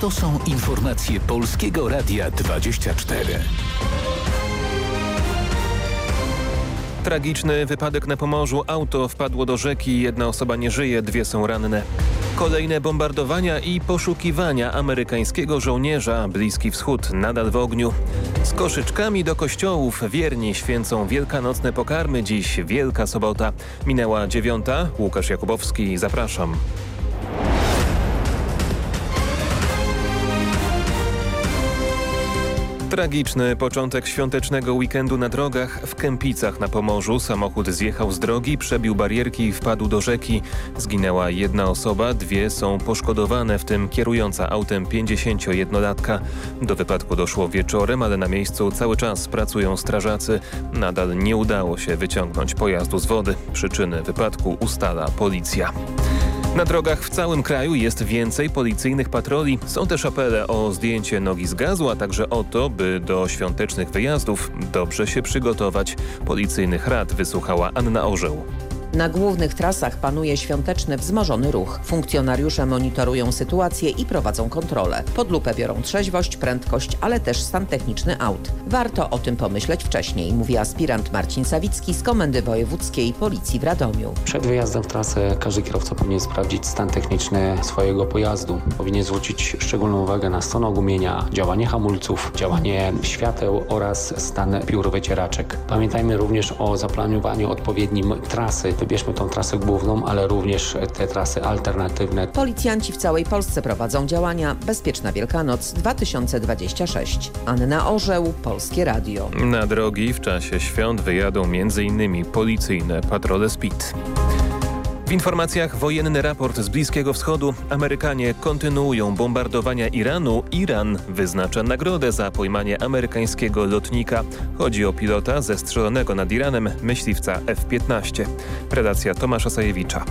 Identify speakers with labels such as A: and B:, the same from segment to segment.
A: To są informacje Polskiego Radia 24.
B: Tragiczny wypadek na Pomorzu. Auto wpadło do rzeki. Jedna osoba nie żyje, dwie są ranne. Kolejne bombardowania i poszukiwania amerykańskiego żołnierza. Bliski Wschód nadal w ogniu. Z koszyczkami do kościołów wierni święcą wielkanocne pokarmy. Dziś Wielka Sobota. Minęła dziewiąta. Łukasz Jakubowski, zapraszam. Tragiczny początek świątecznego weekendu na drogach. W Kępicach na Pomorzu samochód zjechał z drogi, przebił barierki i wpadł do rzeki. Zginęła jedna osoba, dwie są poszkodowane, w tym kierująca autem 51-latka. Do wypadku doszło wieczorem, ale na miejscu cały czas pracują strażacy. Nadal nie udało się wyciągnąć pojazdu z wody. Przyczyny wypadku ustala policja. Na drogach w całym kraju jest więcej policyjnych patroli. Są też apele o zdjęcie nogi z gazu, a także o to, by do świątecznych wyjazdów dobrze się przygotować. Policyjnych rad wysłuchała Anna Orzeł.
C: Na głównych trasach panuje świąteczny wzmożony ruch. Funkcjonariusze monitorują sytuację i prowadzą kontrolę. Pod lupę biorą trzeźwość, prędkość, ale też stan techniczny aut. Warto o tym pomyśleć wcześniej, mówi aspirant Marcin Sawicki z Komendy Wojewódzkiej Policji w Radomiu.
D: Przed wyjazdem w trasę każdy kierowca powinien sprawdzić stan techniczny swojego pojazdu. Powinien zwrócić szczególną uwagę na stan ogumienia, działanie hamulców, działanie świateł oraz stan piór wycieraczek. Pamiętajmy również o zaplanowaniu odpowiednim trasy wybierzmy tą trasę główną, ale również te trasy alternatywne.
C: Policjanci w całej Polsce prowadzą działania Bezpieczna Wielkanoc 2026. Anna Orzeł, Polskie Radio.
B: Na drogi w czasie świąt wyjadą m.in. policyjne patrole SPID. W informacjach wojenny raport z Bliskiego Wschodu. Amerykanie kontynuują bombardowania Iranu. Iran wyznacza nagrodę za pojmanie amerykańskiego lotnika. Chodzi o pilota zestrzelonego nad Iranem myśliwca F-15. Predacja Tomasza Sajewicza.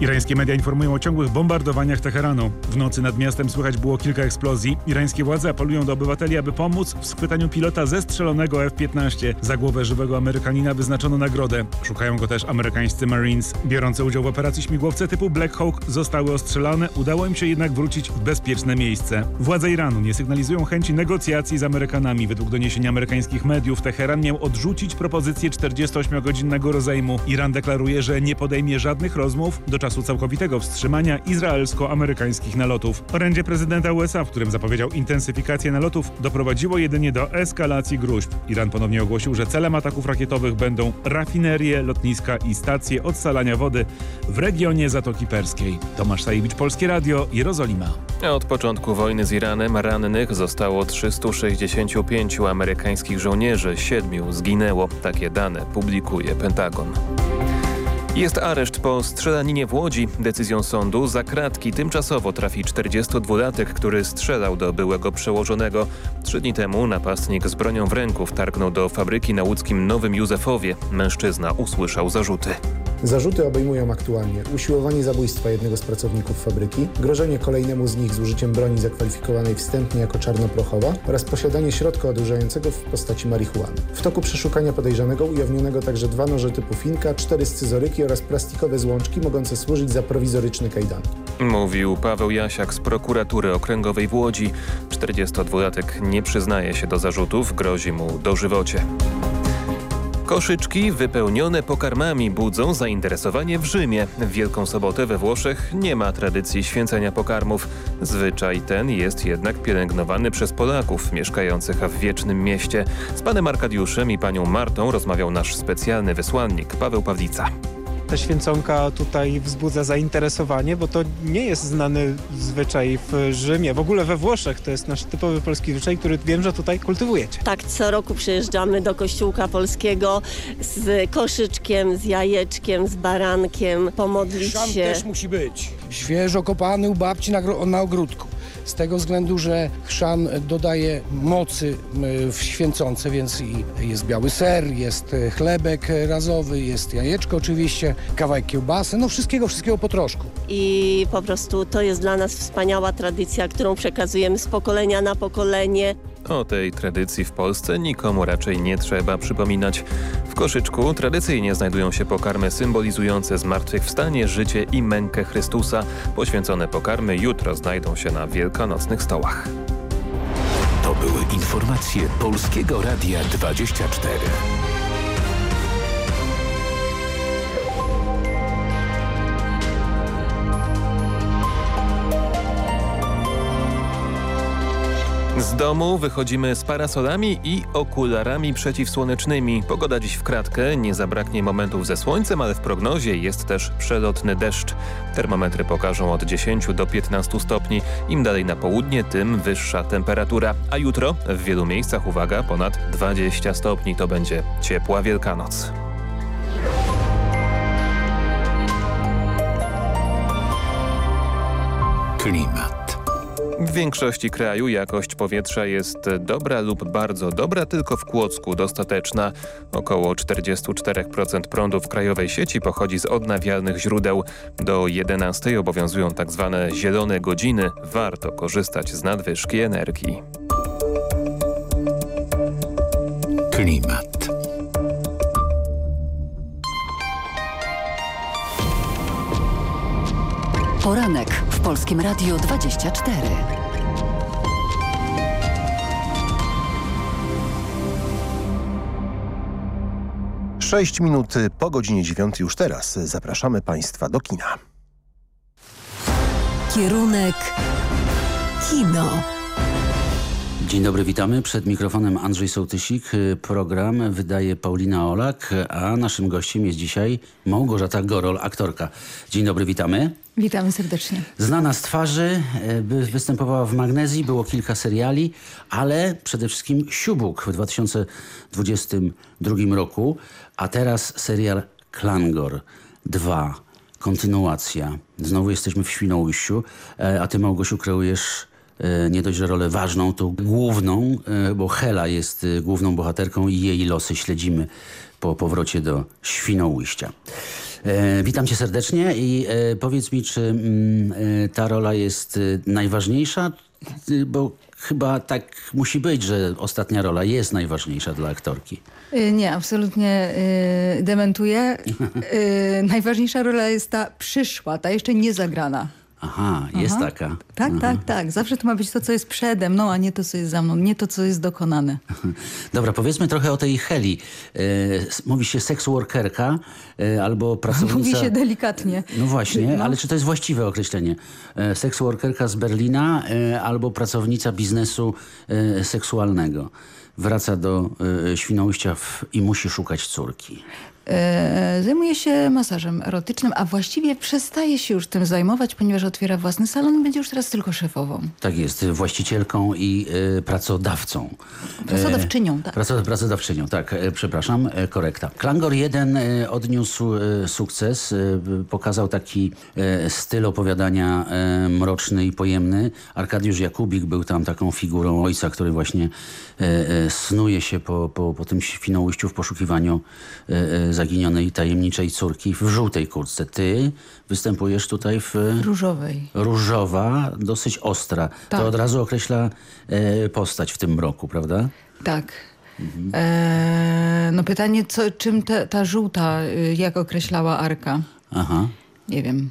E: Irańskie media informują o ciągłych bombardowaniach Teheranu. W nocy nad miastem słychać było kilka eksplozji. Irańskie władze apelują do obywateli, aby pomóc w schwytaniu pilota zestrzelonego F-15. Za głowę żywego Amerykanina wyznaczono nagrodę. Szukają go też amerykańscy Marines. Biorące udział w operacji śmigłowce typu Black Hawk zostały ostrzelane. Udało im się jednak wrócić w bezpieczne miejsce. Władze Iranu nie sygnalizują chęci negocjacji z Amerykanami. Według doniesień amerykańskich mediów Teheran miał odrzucić propozycję 48-godzinnego rozejmu. Iran deklaruje, że nie podejmie żadnych rozmów do czasu czasu całkowitego wstrzymania izraelsko-amerykańskich nalotów. Orędzie prezydenta USA, w którym zapowiedział intensyfikację nalotów, doprowadziło jedynie do eskalacji gruźb. Iran ponownie ogłosił, że celem ataków rakietowych będą rafinerie, lotniska i stacje odsalania wody w regionie Zatoki Perskiej. Tomasz Sajewicz, Polskie Radio, Jerozolima.
B: Od początku wojny z Iranem rannych zostało 365 amerykańskich żołnierzy, siedmiu zginęło. Takie dane publikuje Pentagon. Jest areszt po strzelaninie w Łodzi. Decyzją sądu za kratki tymczasowo trafi 42-latek, który strzelał do byłego przełożonego. Trzy dni temu napastnik z bronią w ręku wtargnął do fabryki na łódzkim Nowym Józefowie. Mężczyzna usłyszał zarzuty.
F: Zarzuty obejmują aktualnie usiłowanie zabójstwa jednego z pracowników fabryki, grożenie kolejnemu z nich z użyciem broni zakwalifikowanej wstępnie jako czarnoprochowa oraz posiadanie środka odurzającego w postaci marihuany. W toku przeszukania podejrzanego ujawnionego także dwa noże typu finka, cztery scyzoryki oraz plastikowe złączki mogące służyć za prowizoryczne kajdanki.
B: Mówił Paweł Jasiak z prokuratury okręgowej w Łodzi. 42-latek nie przyznaje się do zarzutów, grozi mu dożywocie. Koszyczki wypełnione pokarmami budzą zainteresowanie w Rzymie. W Wielką Sobotę we Włoszech nie ma tradycji święcenia pokarmów. Zwyczaj ten jest jednak pielęgnowany przez Polaków mieszkających w Wiecznym Mieście. Z panem Arkadiuszem i panią Martą rozmawiał nasz specjalny wysłannik Paweł Pawlica
G: ta święconka tutaj wzbudza zainteresowanie, bo to nie jest znany zwyczaj w Rzymie. W ogóle we Włoszech to jest nasz typowy polski zwyczaj, który wiem, że tutaj kultywujecie.
H: Tak, co roku przyjeżdżamy do kościółka polskiego z koszyczkiem, z jajeczkiem, z barankiem, pomodlić
I: Szam
H: się.
I: też musi być. Świeżo kopany u babci na, na ogródku z tego względu, że chrzan dodaje mocy w święconce, więc jest biały ser, jest chlebek razowy, jest jajeczko oczywiście, kawałek kiełbasy, no wszystkiego, wszystkiego po troszku.
H: I po prostu to jest dla nas wspaniała tradycja, którą przekazujemy z pokolenia na pokolenie.
B: O tej tradycji w Polsce nikomu raczej nie trzeba przypominać. W koszyczku tradycyjnie znajdują się pokarmy symbolizujące zmartwychwstanie, życie i mękę Chrystusa. Poświęcone pokarmy jutro znajdą się na wielkanocnych stołach.
A: To były informacje Polskiego Radia 24.
B: Z domu wychodzimy z parasolami i okularami przeciwsłonecznymi. Pogoda dziś w kratkę, nie zabraknie momentów ze słońcem, ale w prognozie jest też przelotny deszcz. Termometry pokażą od 10 do 15 stopni. Im dalej na południe, tym wyższa temperatura. A jutro w wielu miejscach, uwaga, ponad 20 stopni. To będzie ciepła Wielkanoc.
A: Klimat.
B: W większości kraju jakość powietrza jest dobra lub bardzo dobra, tylko w Kłodzku dostateczna. Około 44% prądu w krajowej sieci pochodzi z odnawialnych źródeł. Do 11 obowiązują tzw. Tak zielone godziny. Warto korzystać z nadwyżki energii.
A: Klimat.
J: Poranek w Polskim Radiu 24.
K: Sześć minut po godzinie dziewiątej już teraz zapraszamy Państwa do kina.
J: Kierunek kino.
L: Dzień dobry, witamy. Przed mikrofonem Andrzej Sołtysik. Program wydaje Paulina Olak, a naszym gościem jest dzisiaj Małgorzata Gorol, aktorka. Dzień dobry, witamy.
M: Witamy serdecznie.
L: Znana z twarzy, występowała w Magnezji, było kilka seriali, ale przede wszystkim Siubuk w 2022 roku, a teraz serial Klangor 2, kontynuacja. Znowu jesteśmy w Świnoujściu, a ty Małgosiu kreujesz nie dość, że rolę ważną, to główną, bo Hela jest główną bohaterką i jej losy śledzimy po powrocie do Świnoujścia. E, witam cię serdecznie i e, powiedz mi, czy mm, e, ta rola jest najważniejsza, bo chyba tak musi być, że ostatnia rola jest najważniejsza dla aktorki.
M: Nie, absolutnie dementuję. Najważniejsza rola jest ta przyszła, ta jeszcze nie zagrana.
L: Aha, jest Aha. taka.
M: Tak, Aha. tak, tak. Zawsze to ma być to, co jest przede mną, a nie to, co jest za mną. Nie to, co jest dokonane.
L: Dobra, powiedzmy trochę o tej Heli. E, mówi się sex workerka e, albo pracownica...
M: Mówi się delikatnie.
L: No właśnie, no. ale czy to jest właściwe określenie? E, workerka z Berlina e, albo pracownica biznesu seksualnego. Wraca do e, Świnoujścia w, i musi szukać córki.
M: E, zajmuje się masażem erotycznym, a właściwie przestaje się już tym zajmować, ponieważ otwiera własny salon i będzie już teraz tylko szefową.
L: Tak jest, właścicielką i y, pracodawcą.
M: Pracodawczynią, tak.
L: Praco, pracodawczynią, tak, przepraszam, korekta. Klangor 1 odniósł sukces, pokazał taki styl opowiadania mroczny i pojemny. Arkadiusz Jakubik był tam taką figurą ojca, który właśnie snuje się po, po, po tym Świnoujściu w poszukiwaniu zaginionej tajemniczej córki w żółtej kurtce. Ty występujesz tutaj w...
M: Różowej.
L: Różowa, dosyć ostra. Tak. To od razu określa e, postać w tym mroku, prawda?
M: Tak. Mhm. E, no pytanie, co, czym te, ta żółta, y, jak określała Arka?
L: Aha.
M: Nie wiem.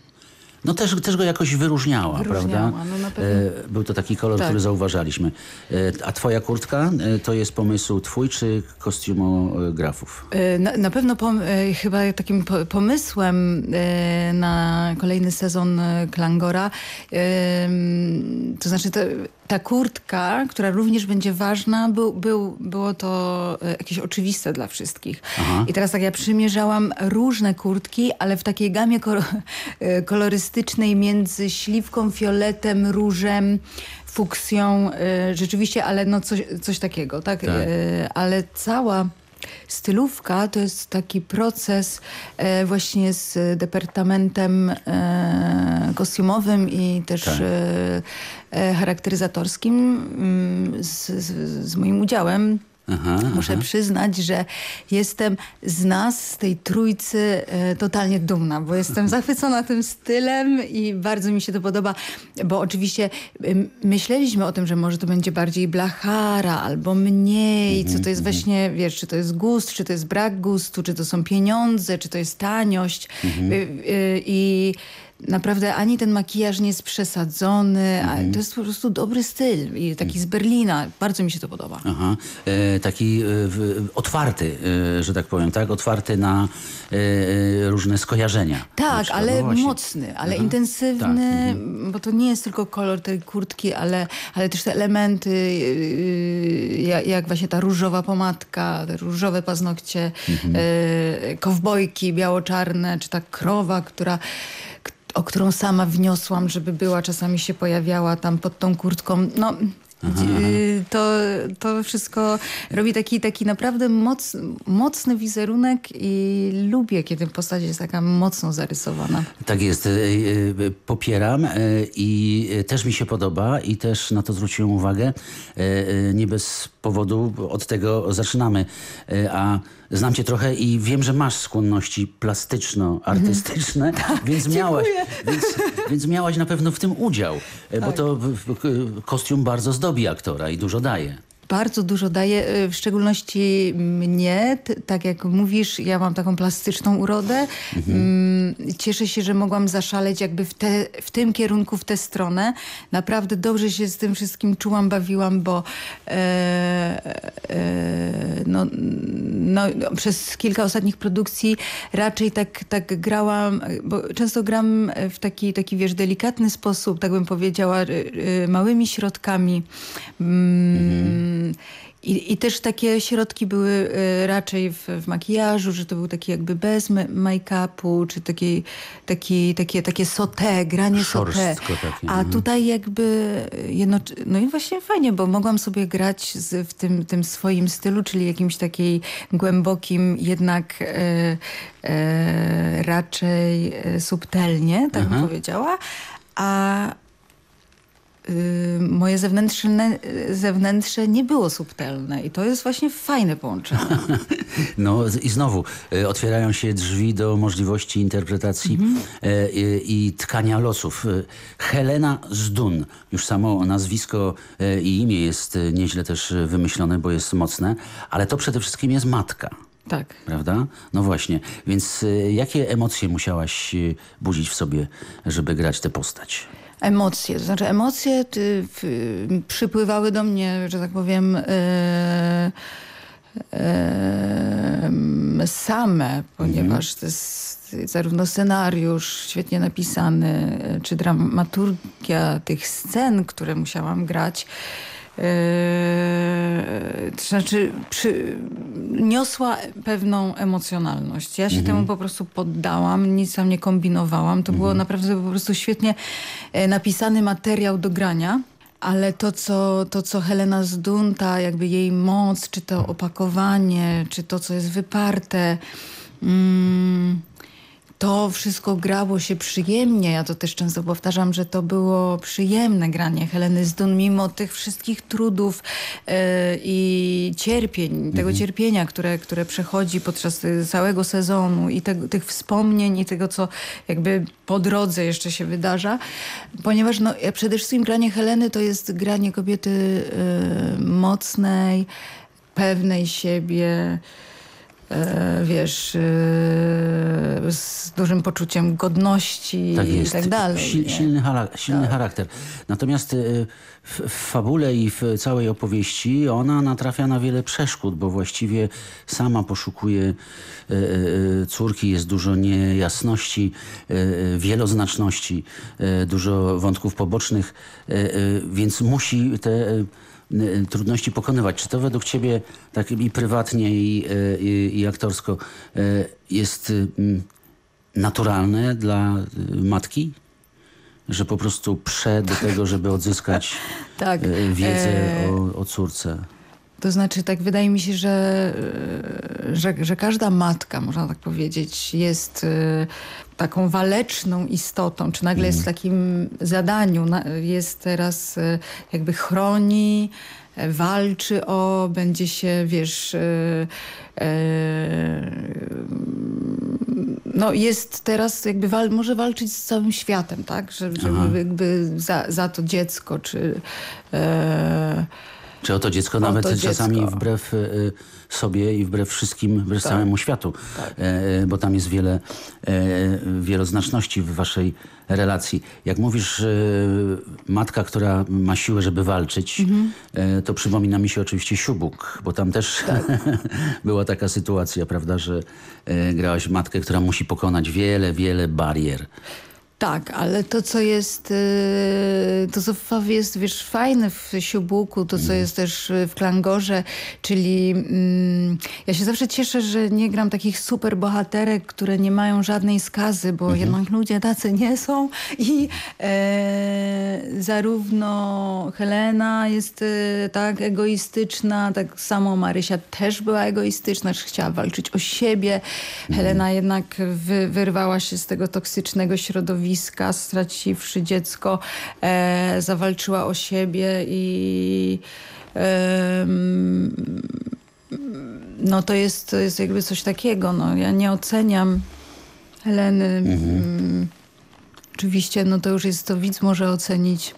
L: No też, też go jakoś wyróżniała,
M: wyróżniała
L: prawda?
M: No
L: e, był to taki kolor, tak. który zauważaliśmy. E, a twoja kurtka e, to jest pomysł twój czy kostiumografów?
M: Na, na pewno pom chyba takim pomysłem na kolejny sezon Klangora, to znaczy to, ta kurtka, która również będzie ważna, był, był, było to jakieś oczywiste dla wszystkich. Aha. I teraz tak ja przymierzałam różne kurtki, ale w takiej gamie kolorystycznej między śliwką, fioletem, różem, fuksją, rzeczywiście, ale no coś, coś takiego, tak? tak. ale cała Stylówka to jest taki proces e, właśnie z departamentem e, kostiumowym i też tak. e, charakteryzatorskim mm, z, z, z, moim udziałem
L: Aha,
M: Muszę
L: aha.
M: przyznać, że jestem z nas, z tej trójcy e, totalnie dumna, bo jestem zachwycona tym stylem i bardzo mi się to podoba, bo oczywiście myśleliśmy o tym, że może to będzie bardziej blachara albo mniej, co to jest właśnie, wiesz, czy to jest gust, czy to jest brak gustu, czy to są pieniądze, czy to jest taniość. Y, y, i naprawdę ani ten makijaż nie jest przesadzony, a to jest po prostu dobry styl i taki z Berlina. Bardzo mi się to podoba.
L: Aha. E, taki e, otwarty, e, że tak powiem, tak? Otwarty na e, e, różne skojarzenia.
M: Tak,
L: przykład.
M: ale
L: No
M: mocny, ale
L: Aha.
M: intensywny,
L: Tak,
M: bo to nie jest tylko kolor tej kurtki, ale, ale też te elementy, yy, jak, jak właśnie ta różowa pomadka, te różowe paznokcie,
L: Mhm.
M: kowbojki biało-czarne, czy ta krowa, która o którą sama wniosłam, żeby była, czasami się pojawiała tam pod tą kurtką. No, yy, to, to wszystko robi taki, taki naprawdę moc, mocny wizerunek i lubię, kiedy postać jest taka mocno zarysowana.
L: Tak jest, e, e, popieram i też mi się podoba i też na to zwróciłem uwagę. Nie bez powodu od tego zaczynamy. A znam cię trochę i wiem, że masz skłonności plastyczno-artystyczne, więc, miałaś, więc, więc miałaś na pewno w tym udział, e, bo to kostium bardzo zdobi aktora i dużo daje.
M: Bardzo dużo daje, y, w szczególności mnie, tak jak mówisz, ja mam taką plastyczną urodę. Mm, Cieszę się, że mogłam zaszaleć jakby w, te, w tym kierunku, w tę stronę. Naprawdę dobrze się z tym wszystkim czułam, bawiłam, bo e, e, no, no, no, przez kilka ostatnich produkcji raczej tak, tak grałam, bo często gram w taki, taki wiesz, delikatny sposób, tak bym powiedziała, y, y, małymi środkami. Mm, I, I też takie środki były y, raczej w, w makijażu, że to był taki jakby bez ma- make-upu, czy taki, taki, takie, takie sauté, granie
L: takie,
M: A
L: mhm.
M: tutaj jakby jedno, no i właśnie fajnie, bo mogłam sobie grać z, w tym, tym swoim stylu, czyli jakimś takiej głębokim, jednak e, e, raczej e, subtelnie, tak bym
L: Aha.
M: powiedziała. A moje zewnętrzne, zewnętrzne nie było subtelne i to jest właśnie fajne połączenie.
L: No i znowu e, otwierają się drzwi do możliwości interpretacji e, i, i tkania losów. Helena Zdun, już samo nazwisko i imię jest nieźle też wymyślone, bo jest mocne, ale to przede wszystkim jest matka.
M: Tak.
L: Prawda? No właśnie. Więc jakie emocje musiałaś budzić w sobie, żeby grać tę postać?
M: Emocje, to znaczy emocje ty, w, przypływały do mnie, że tak powiem, e, e, same, ponieważ to jest zarówno scenariusz świetnie napisany, e, czy dramaturgia tych scen, które musiałam grać, e, to znaczy przy, niosła pewną emocjonalność. Ja się temu po prostu poddałam, nic tam nie kombinowałam. To było naprawdę po prostu świetnie e, napisany materiał do grania. Ale to co, to, co Helena Zdunta, jakby jej moc, czy to opakowanie, czy to, co jest wyparte, mm, to wszystko grało się przyjemnie. Ja to też często powtarzam, że to było przyjemne granie Heleny Zdun, mimo tych wszystkich trudów e, i cierpień, tego cierpienia, które, które przechodzi podczas y, całego sezonu i tego, tych wspomnień i tego, co jakby po drodze jeszcze się wydarza. Ponieważ no, ja przede wszystkim granie Heleny to jest granie kobiety e, mocnej, pewnej siebie, e, wiesz, e, z dużym poczuciem godności
L: Tak
M: i tak dalej. Nie?
L: silny silny charakter. Natomiast y, w, w fabule i w całej opowieści ona natrafia na wiele przeszkód, bo właściwie sama poszukuje córki, jest dużo niejasności, wieloznaczności, dużo wątków pobocznych, więc musi te trudności pokonywać. Czy to według ciebie tak i prywatnie i, y, i, i aktorsko y, jest y, naturalne dla y, matki? Że po prostu prze do tego, żeby odzyskać
M: Tak.
L: y, wiedzę
M: E,
L: o, o córce.
M: To znaczy, tak wydaje mi się, że, e, że, że każda matka, można tak powiedzieć, jest e, taką waleczną istotą, czy nagle jest w takim zadaniu, jest teraz e, jakby chroni walczy o, będzie się, wiesz... No jest teraz jakby wal, może walczyć z całym światem, tak? Żeby, żeby jakby za, za to dziecko, czy... E,
L: czy o to dziecko nawet czasami dziecko. wbrew y, sobie i wbrew wszystkim, wbrew tak. całemu światu. Tak. E, bo tam jest wiele e, wieloznaczności w waszej relacji. Jak mówisz, e, matka, która ma siłę, żeby walczyć, mhm. e, to przypomina mi się oczywiście Siubuk, bo tam też tak. była taka sytuacja, prawda, że e, grałaś matkę, która musi pokonać wiele, wiele barier.
M: Tak, ale to co jest, y, to co jest wiesz, fajne w Siubuku, to co mhm. jest też w Klangorze, czyli mm, ja się zawsze cieszę, że nie gram takich super bohaterek, które nie mają żadnej skazy, bo mhm. jednak ludzie tacy nie są i e, zarówno Helena jest e, tak egoistyczna, tak samo Marysia też była egoistyczna, że chciała walczyć o siebie. Mhm. Helena jednak wy, wyrwała się z tego toksycznego środowiska środowiska, straciwszy dziecko, e, zawalczyła o siebie i e, no to jest, to jest jakby coś takiego. No, ja nie oceniam Heleny. Mhm. Mm, oczywiście no to już jest to widz może ocenić.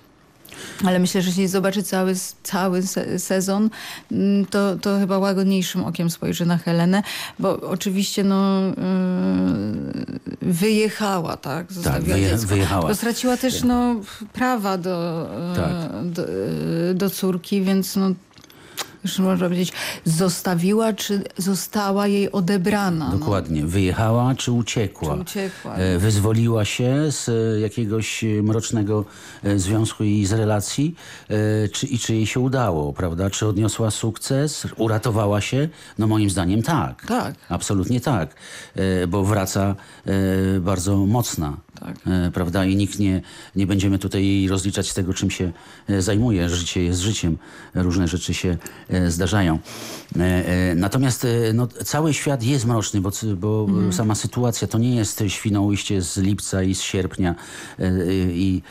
M: Ale myślę, że jeśli zobaczy cały, cały sezon, mm, to, to chyba łagodniejszym okiem spojrzy na Helenę, bo oczywiście no, yy, wyjechała, tak?
L: tak Zostawiła tak, wyje, wyjechała.
M: Bo straciła też no, prawa do, tak. do, do córki, więc no, już można powiedzieć, zostawiła, czy została jej odebrana.
L: No. Dokładnie. No. Wyjechała, czy uciekła.
M: Czy uciekła.
L: E, wyzwoliła się z e, jakiegoś mrocznego e, związku i z relacji, czy, i czy jej się udało, prawda? Czy odniosła sukces? Uratowała się? No moim zdaniem tak.
M: Tak.
L: Absolutnie tak. Bo wraca bardzo mocna. Tak. Prawda? I nikt nie, nie będziemy tutaj rozliczać z tego, czym się zajmuje. Życie jest życiem. Różne rzeczy się E, zdarzają. E, e, natomiast no, cały świat jest mroczny, bo, bo mm. sama sytuacja to nie jest Świnoujście z lipca i z sierpnia i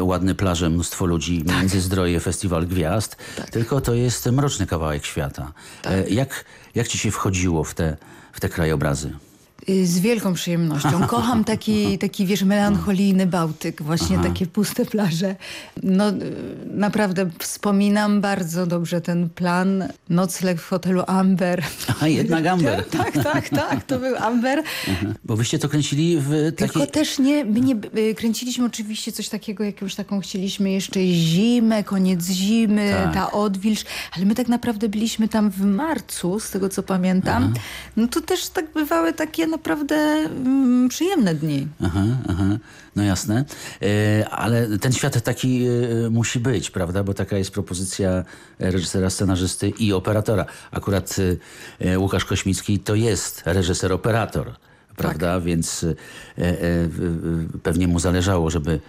L: ładne plaże, mnóstwo ludzi, tak. Międzyzdroje, Festiwal Gwiazd, tak. tylko to jest mroczny kawałek świata. Tak. Jak, jak ci się wchodziło w te, w te krajobrazy?
M: Y, z wielką przyjemnością. Kocham taki, taki wiesz, melancholijny Bałtyk, właśnie Aha. takie puste plaże. No y, naprawdę wspominam bardzo dobrze ten plan. Nocleg w hotelu Amber.
L: A jednak Amber.
M: tak, tak, tak, to był Amber.
L: Aha. Bo wyście to kręcili w takiej...
M: Tylko też nie, my nie y, kręciliśmy oczywiście coś takiego, jakąś taką chcieliśmy jeszcze zimę, koniec zimy, tak. ta odwilż, ale my tak naprawdę byliśmy tam w marcu, z tego co pamiętam. Aha. No to też tak bywały takie naprawdę mm, przyjemne dni.
L: Aha, aha. No jasne. E, ale ten świat taki e, musi być, prawda? Bo taka jest propozycja reżysera, scenarzysty i operatora. Akurat e, Łukasz Kośmicki to jest reżyser-operator prawda? Tak. Więc e, e, pewnie mu zależało, żeby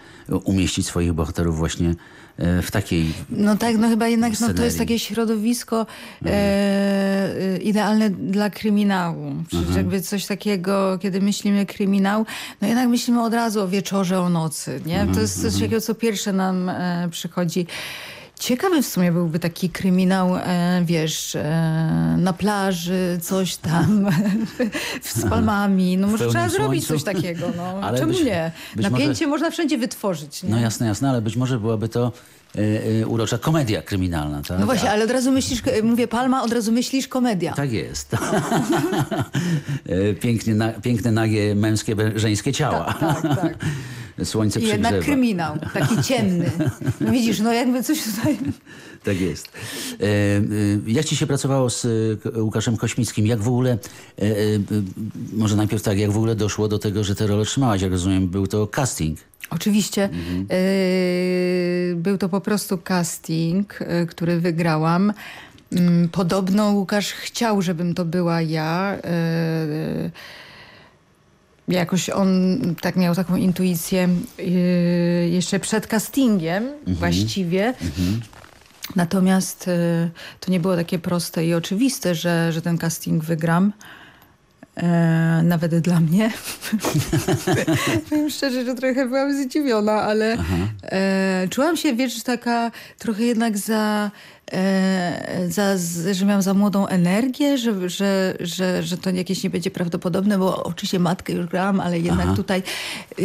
L: umieścić swoich bohaterów właśnie e, w takiej
M: No tak, no chyba jednak no, to jest takie środowisko mhm. e, idealne dla kryminału. Czyli mhm. jakby coś takiego, kiedy myślimy kryminał, no jednak myślimy od razu o wieczorze, o nocy, nie? Mhm. To jest coś takiego, co pierwsze nam e, przychodzi. Ciekawy w sumie byłby taki kryminał, e, wiesz, e, na plaży, coś tam, z palmami. No może trzeba słońcu. zrobić coś takiego, no. Ale Czemu być, nie? Być Napięcie może... można wszędzie wytworzyć. Nie?
L: No jasne, jasne, ale być może byłaby to e, e, urocza komedia kryminalna. Tak?
M: No właśnie, ale od razu myślisz, mówię Palma, od razu myślisz komedia.
L: Tak jest. E, pięknie, na, piękne, nagie, męskie, żeńskie ciała.
M: Tak, tak, tak.
L: Słońce
M: I jednak kryminał, taki ciemny. No widzisz, no jakby coś tutaj...
L: Tak jest. E, e, jak ci się pracowało z e, Łukaszem Kośmickim? Jak w ogóle, może najpierw tak, jak w ogóle doszło do tego, że tę rolę trzymałaś? Jak rozumiem, był to casting.
M: Oczywiście. Mhm. Był to po prostu casting, który wygrałam. Mm, podobno Łukasz chciał, żebym to była ja jakoś on tak miał taką intuicję yy, jeszcze przed castingiem mhm. właściwie. Mhm. Natomiast yy, to nie było takie proste i oczywiste, że, że ten casting wygram. E, nawet dla mnie. Powiem szczerze, że trochę byłam zdziwiona, ale e, czułam się, wiesz, taka trochę jednak za za, że miałam za młodą energię, że, że, że, że to jakieś nie będzie prawdopodobne, bo oczywiście matkę już grałam, ale jednak Aha. tutaj e,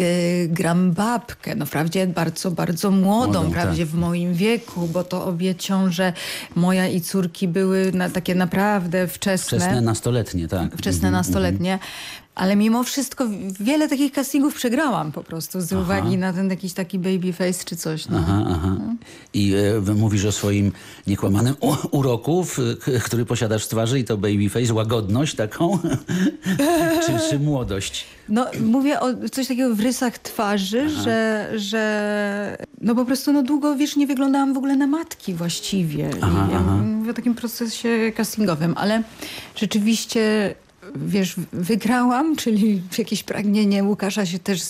M: gram babkę. No wprawdzie bardzo, bardzo młodą, młodą wprawdzie tak. w moim wieku, bo to obie ciąże moja i córki były na, takie naprawdę wczesne.
L: Wczesne nastoletnie, tak.
M: Wczesne mhm, nastoletnie. Ale mimo wszystko wiele takich castingów przegrałam po prostu z aha. uwagi na ten jakiś taki baby face czy coś. No.
L: Aha, aha. No. I e, mówisz o swoim niekłamanym uroku, który posiadasz w twarzy i to baby face, łagodność taką, czy, czy młodość?
M: No mówię o coś takiego w rysach twarzy, że, że no po prostu no długo, wiesz, nie wyglądałam w ogóle na matki właściwie. Aha, ja mówię o takim procesie castingowym, ale rzeczywiście wiesz, wygrałam, czyli jakieś pragnienie Łukasza się też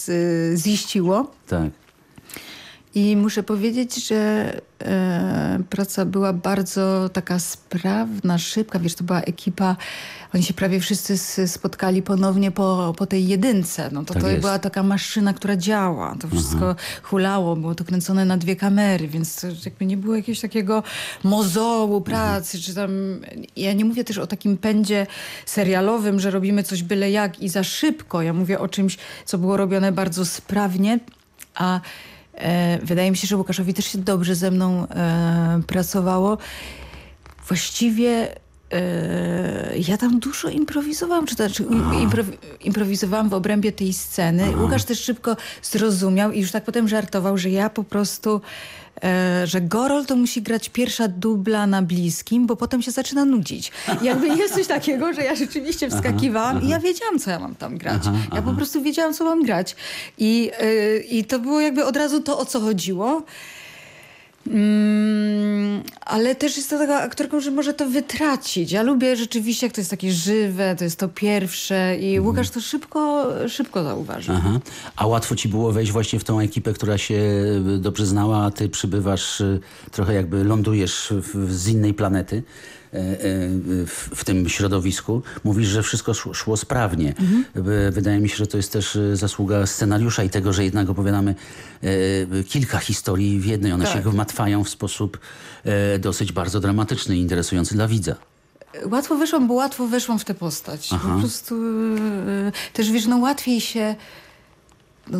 M: ziściło.
L: Tak.
M: I muszę powiedzieć, że e, praca była bardzo taka sprawna, szybka. Wiesz, to była ekipa, oni się prawie wszyscy spotkali ponownie po, po tej jedynce. No to, tak to była taka maszyna, która działa. To wszystko Aha. hulało, było to kręcone na dwie kamery, więc jakby nie było jakiegoś takiego mozołu pracy, Aha. czy tam... Ja nie mówię też o takim pędzie serialowym, że robimy coś byle jak i za szybko. Ja mówię o czymś, co było robione bardzo sprawnie, a wydaje mi się, że Łukaszowi też się dobrze ze mną e, pracowało. Właściwie e, ja tam dużo improwizowałam, czy to znaczy improwizowałam w obrębie tej sceny. Aha. Łukasz też szybko zrozumiał i już tak potem żartował, że ja po prostu E, że Gorol to musi grać pierwsza dubla na bliskim, bo potem się zaczyna nudzić. Jakby jest coś takiego, że ja rzeczywiście wskakiwałam aha, aha. i ja wiedziałam, co ja mam tam grać. Aha, ja po prostu wiedziałam, co mam grać. I, yy, I to było jakby od razu to, o co chodziło. Mm, ale też jest to taką aktorką, że może to wytracić. Ja lubię rzeczywiście, jak to jest takie żywe, to jest to pierwsze i mhm. Łukasz to szybko, szybko zauważył. Aha.
L: A łatwo ci było wejść właśnie w tą ekipę, która się dobrze znała, a ty przybywasz, y, trochę jakby lądujesz w, z innej planety. E, e, w, tym środowisku. Mówisz, że wszystko szło sprawnie. Mhm. Wydaje mi się, że to jest też e, zasługa scenariusza i tego, że jednak opowiadamy kilka historii w jednej. One tak. się wmatwają w sposób dosyć bardzo dramatyczny i interesujący dla widza.
M: Łatwo wyszłam, bo łatwo weszłam w tę postać. Aha. Po prostu też wiesz, no łatwiej się no,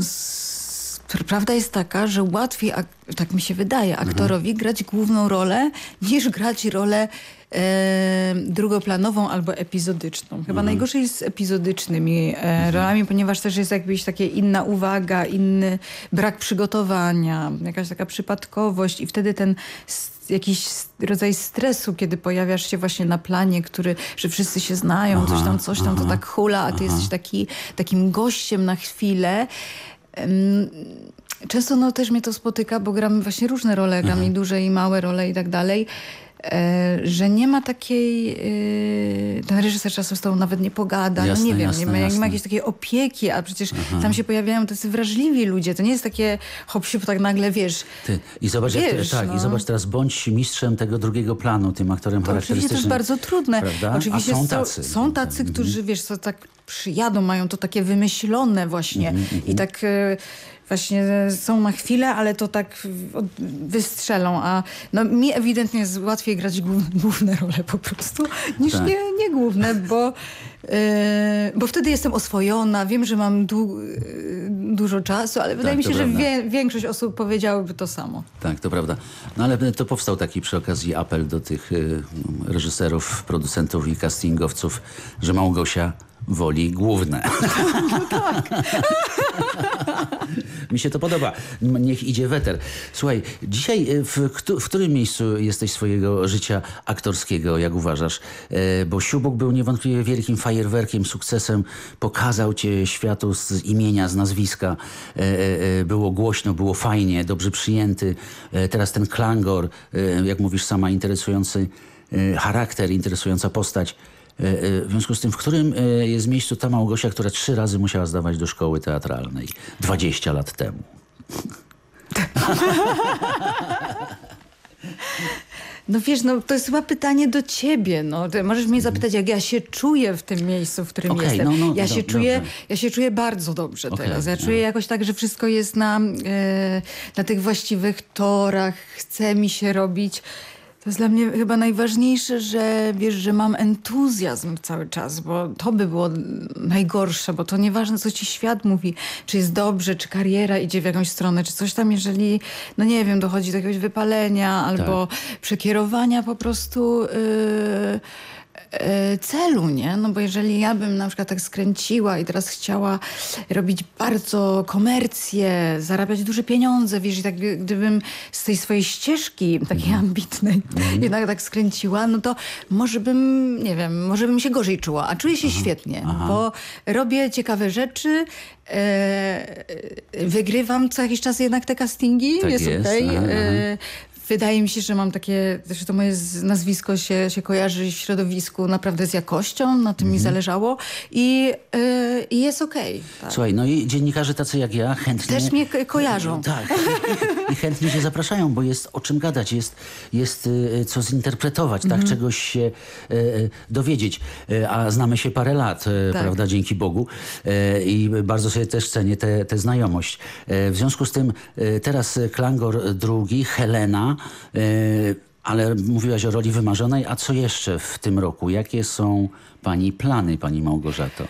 M: Prawda jest taka, że łatwiej, tak mi się wydaje, mhm. aktorowi grać główną rolę, niż grać rolę e, drugoplanową albo epizodyczną. Chyba mhm. najgorzej jest z epizodycznymi e, mhm. rolami, ponieważ też jest jakbyś taka inna uwaga, inny brak przygotowania, jakaś taka przypadkowość i wtedy ten jakiś rodzaj stresu, kiedy pojawiasz się właśnie na planie, który, że wszyscy się znają, aha, coś tam, coś tam, aha, to tak hula, a ty aha. jesteś taki, takim gościem na chwilę. Często no, też mnie to spotyka, bo gram właśnie różne role, gram mhm. i duże i małe role i tak dalej. E, że nie ma takiej, e, ten reżyser czasem z tobą nawet nie pogada, jasne, no nie wiem, jasne, nie, ma, nie ma jakiejś takiej opieki, a przecież Aha. tam się pojawiają tacy wrażliwi ludzie, to nie jest takie hop tak nagle, wiesz.
L: Ty, I zobacz, wiesz, jak, tak, no. i zobacz teraz, bądź mistrzem tego drugiego planu, tym aktorem to charakterystycznym.
M: to jest bardzo trudne.
L: Prawda?
M: Oczywiście
L: a są tacy.
M: Są, tacy, mhm. którzy, wiesz, co tak przyjadą, mają to takie wymyślone właśnie mm -hmm. i tak... E, właśnie są na chwilę, ale to tak wystrzelą, a no, mi ewidentnie jest łatwiej grać główne role po prostu, niż tak. nie, nie główne, bo, yy, bo wtedy jestem oswojona, wiem, że mam du yy, dużo czasu, ale wydaje tak, mi się, że wie, większość osób powiedziałyby to samo.
L: Tak, to prawda. No ale to powstał taki przy okazji apel do tych yy, reżyserów, producentów i castingowców, że Małgosia woli główne. No tak. Mi się to podoba. Niech idzie weter. Słuchaj, dzisiaj e, w, w, którym miejscu jesteś swojego życia aktorskiego, jak uważasz? E, bo Siubuk był niewątpliwie wielkim fajerwerkiem, sukcesem. Pokazał cię światu z imienia, z nazwiska. E, było głośno, było fajnie, dobrze przyjęty. Teraz ten klangor, jak mówisz sama, interesujący charakter, interesująca postać. E, e, w związku z tym, w którym e, jest miejscu ta Małgosia, która trzy razy musiała zdawać do szkoły teatralnej 20 lat temu?
M: No wiesz, no to jest chyba pytanie do ciebie. No. Ty możesz mnie zapytać, jak ja się czuję w tym miejscu, w którym okay, jestem. No, no, ja, się do, czuję, ja się czuję bardzo dobrze okay, teraz. Ja no. czuję jakoś tak, że wszystko jest na, na tych właściwych torach. Chce mi się robić To jest dla mnie chyba najważniejsze, że wiesz, że mam entuzjazm cały czas, bo to by było najgorsze, bo to nieważne, co ci świat mówi, czy jest dobrze, czy kariera idzie w jakąś stronę, czy coś tam, jeżeli, no nie wiem, dochodzi do jakiegoś wypalenia albo tak. przekierowania po prostu... Yy, celu, nie? No bo jeżeli ja bym na przykład tak skręciła i teraz chciała robić bardzo komercję, zarabiać duże pieniądze, wiesz, i tak gdybym z tej swojej ścieżki takiej mhm. ambitnej mm. jednak tak skręciła, no to może bym, nie wiem, może bym się gorzej czuła, a czuję się Aha. świetnie, Aha. bo robię ciekawe rzeczy, e, wygrywam co jakiś czas jednak te castingi, tak jest, jest. Okay. E, Wydaje mi się, że mam takie, że to moje nazwisko się, się kojarzy w środowisku naprawdę z jakością, na tym mhm. mi zależało i, yy, i jest okej. Okay,
L: tak. Słuchaj, no i dziennikarze tacy jak ja chętnie...
M: Też mnie kojarzą.
L: Tak. I, i, chętnie się zapraszają, bo jest o czym gadać, jest, jest y, co zinterpretować, tak, mhm. czegoś się y, y, dowiedzieć. A znamy się parę lat, tak. prawda, dzięki Bogu. I bardzo sobie też cenię tę znajomość. W związku z tym teraz Klangor drugi, Helena, E, ale mówiłaś o roli wymarzonej, a co jeszcze w tym roku? Jakie są Pani plany, Pani Małgorzato?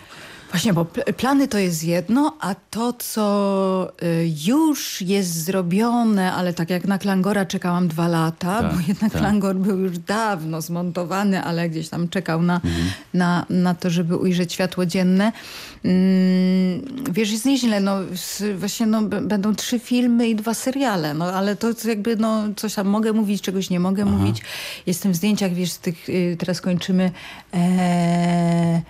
M: Właśnie, bo plany to jest jedno, a to, co y, już jest zrobione, ale tak jak na Klangora czekałam dwa lata, tak, bo jednak tak. Klangor był już dawno zmontowany, ale gdzieś tam czekał na, mhm. na, na to, żeby ujrzeć światło dzienne. Mm, wiesz, jest nieźle, no właśnie no, będą trzy filmy i dwa seriale, no ale to jakby no coś tam mogę mówić, czegoś nie mogę Aha. mówić. Jestem w zdjęciach, wiesz, z tych, y, teraz kończymy... E,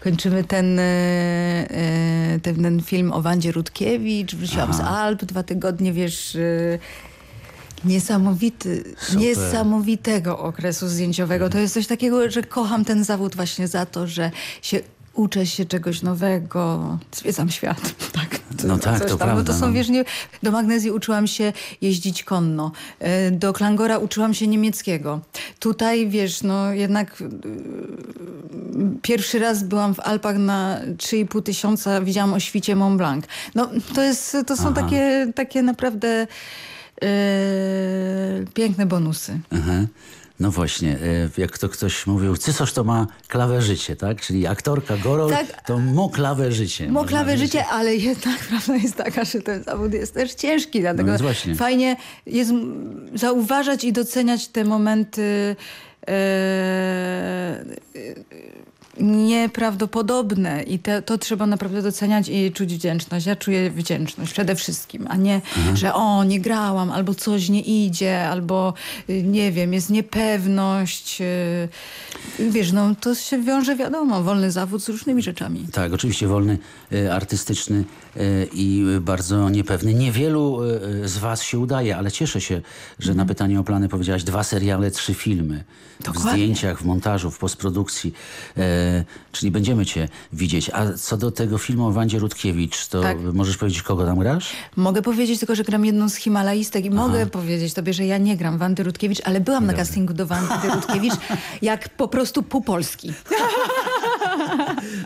M: kończymy ten, e, e, ten, ten, film o Wandzie Rutkiewicz. Wróciłam Aha. z Alp dwa tygodnie, wiesz... E, niesamowity, Super. niesamowitego okresu zdjęciowego. To jest coś takiego, że kocham ten zawód właśnie za to, że się uczę się czegoś nowego, zwiedzam świat. Tak,
L: no tak, to tam, prawda.
M: Bo to są,
L: no.
M: wiesz, nie, do Magnezji uczyłam się jeździć konno. E, do Klangora uczyłam się niemieckiego. Tutaj, wiesz, no jednak e, pierwszy raz byłam w Alpach na 3,5 tysiąca, widziałam o świcie Mont Blanc. No to, jest, to są takie, takie naprawdę yy, piękne bonusy.
L: Aha. No właśnie, e, jak to ktoś mówił, Cysosz to ma klawe życie, tak? Czyli aktorka Gorol tak, to mo klawe życie.
M: Mo klawe życie, ale jednak prawda jest taka, że ten zawód jest też ciężki, dlatego no fajnie jest zauważać i doceniać te momenty e, nieprawdopodobne i te, to trzeba naprawdę doceniać i czuć wdzięczność. Ja czuję wdzięczność przede wszystkim, a nie, mhm. że o, nie grałam, albo coś nie idzie, albo y, nie wiem, jest niepewność. Y, wiesz, no to się wiąże, wiadomo, wolny zawód z różnymi rzeczami.
L: Tak, oczywiście wolny, y, artystyczny i bardzo niepewny. Niewielu z was się udaje, ale cieszę się, że na mhm. pytanie o plany powiedziałaś dwa seriale, trzy filmy. Dokładnie. W zdjęciach, w montażu, w postprodukcji. E, czyli będziemy cię widzieć. A co do tego filmu o Wandzie Rutkiewicz, to tak. możesz powiedzieć, kogo tam grasz?
M: Mogę powiedzieć tylko, że gram jedną z Himalajistek i Aha. mogę powiedzieć tobie, że ja nie gram Wandy Rutkiewicz, ale byłam Dobra. na castingu do Wandy Rutkiewicz jak po prostu pół Polski.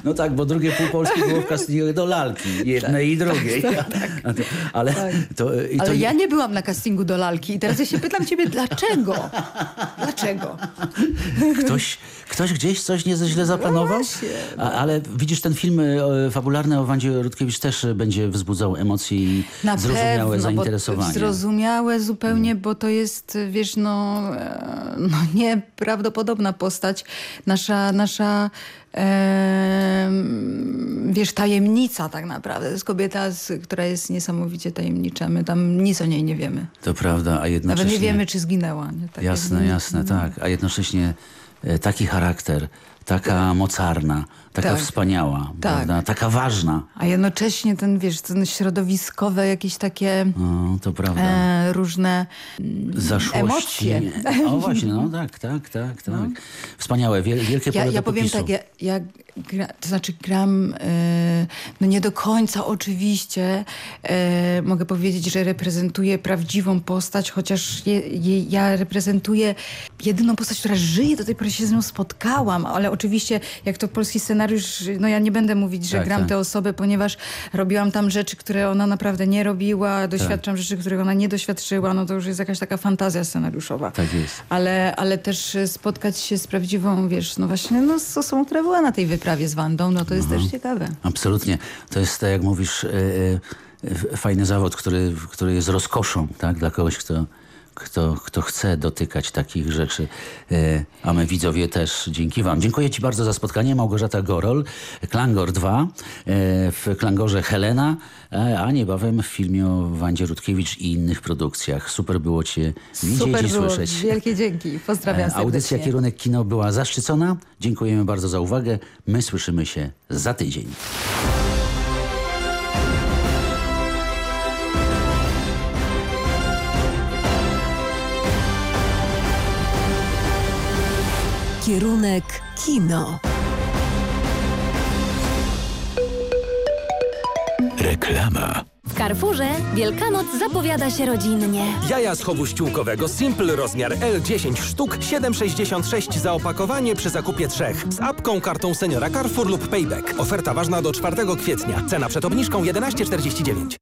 L: No tak, bo drugie pół Polski było w castingu do lalki. Jednej i drugiej. Tak, tak, tak. Ale.
M: To, to... ale ja nie byłam na castingu do lalki i teraz ja się pytam ciebie, dlaczego? Dlaczego?
L: Ktoś, ktoś gdzieś coś nie źle zaplanował? No A, ale widzisz, ten film e, fabularny o Wandzie Rutkiewicz też będzie wzbudzał emocje i Na zrozumiałe pewno, zainteresowanie.
M: Zrozumiałe zupełnie, hmm. bo to jest, wiesz, no, e, no nieprawdopodobna postać. Nasza, nasza wiesz, tajemnica tak naprawdę. To jest kobieta, która jest niesamowicie tajemnicza. My tam nic o niej nie wiemy.
L: To prawda, a jednocześnie...
M: Nawet nie wiemy, czy zginęła. Nie?
L: Tak jasne, jasne, tak. A jednocześnie e, taki charakter, taka tak. mocarna, taka tak. wspaniała, tak. Prawda? taka ważna.
M: A jednocześnie ten, wiesz, ten środowiskowe jakieś takie
L: no, to prawda.
M: E, różne
L: mm, Zaszłości.
M: emocje.
L: O właśnie, no tak, tak, tak, tak. No. Wspaniałe, wielkie pole
M: Ja, ja powiem tak, ja, ja gra, to znaczy gram, e, no nie do końca oczywiście e, mogę powiedzieć, że reprezentuję prawdziwą postać, chociaż je, je, ja reprezentuję jedyną postać, która żyje, do tej pory się z nią spotkałam, ale oczywiście jak to polski scenariusz, no ja nie będę mówić, że
L: Tak,
M: gram
L: tak.
M: tę osobę, ponieważ robiłam tam rzeczy, które ona naprawdę nie robiła, doświadczam rzeczy, których ona nie doświadczyła, no to już jest jakaś taka fantazja scenariuszowa.
L: Tak jest.
M: Ale, ale też e, spotkać się z prawdziwą, wiesz, no właśnie no, z osobą, która była na tej wyprawie z Wandą, no to jest
L: Mhm.
M: też ciekawe.
L: Absolutnie. To jest, tak jak mówisz, e, e, fajny zawód, który, który jest rozkoszą tak? dla kogoś, kto, kto, kto chce dotykać takich rzeczy. E, A my widzowie też dzięki wam. Dziękuję ci bardzo za spotkanie. Małgorzata Gorol, Klangor 2, e, w Klangorze Helena, e, a niebawem w filmie o Wandzie Rutkiewicz i innych produkcjach. Super było cię widzieć
M: Super
L: i
M: było,
L: słyszeć.
M: wielkie dzięki, pozdrawiam
L: E, Audycja
M: serdecznie.
L: Kierunek Kino była zaszczycona. Dziękujemy bardzo za uwagę. My słyszymy się za tydzień.
J: Kierunek kino.
A: Reklama.
N: W Carrefourze Wielkanoc zapowiada się rodzinnie.
O: Jaja z chowu ściółkowego Simple rozmiar L 10 sztuk 7,66 za opakowanie przy zakupie trzech. Z apką, kartą seniora Carrefour lub Payback. Oferta ważna do 4 kwietnia. Cena przed obniżką 11,49.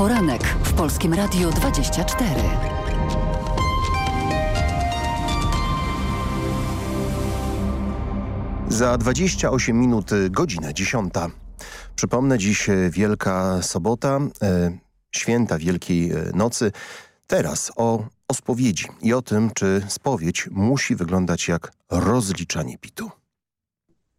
J: Poranek w Polskim Radio 24.
K: Za 28 minut y, godzina 10. Przypomnę, dziś y, Wielka Sobota, e, święta Wielkiej Nocy. Teraz o, o spowiedzi i o tym, czy spowiedź musi wyglądać jak rozliczanie pitu.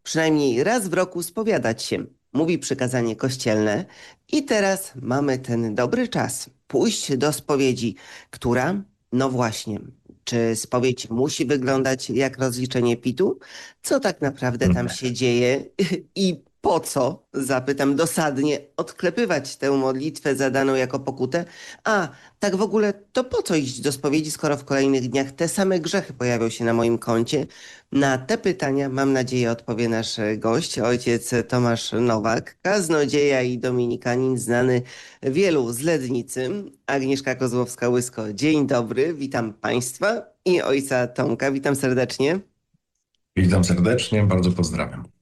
P: Przynajmniej raz w roku spowiadać się, mówi przykazanie kościelne. I teraz mamy ten dobry czas pójść do spowiedzi, która, no właśnie, czy spowiedź musi wyglądać jak rozliczenie pitu? Co tak naprawdę tam się dzieje i po co, zapytam dosadnie, odklepywać tę modlitwę zadaną jako pokutę? A, tak w ogóle, to po co iść do spowiedzi, skoro w kolejnych dniach te same grzechy pojawią się na moim koncie? Na te pytania, mam nadzieję, odpowie nasz gość, ojciec Tomasz Nowak, kaznodzieja i dominikanin znany wielu z Lednicy. Agnieszka Kozłowska-Łysko, dzień dobry, witam Państwa i ojca Tomka, witam serdecznie.
Q: Witam serdecznie, bardzo pozdrawiam.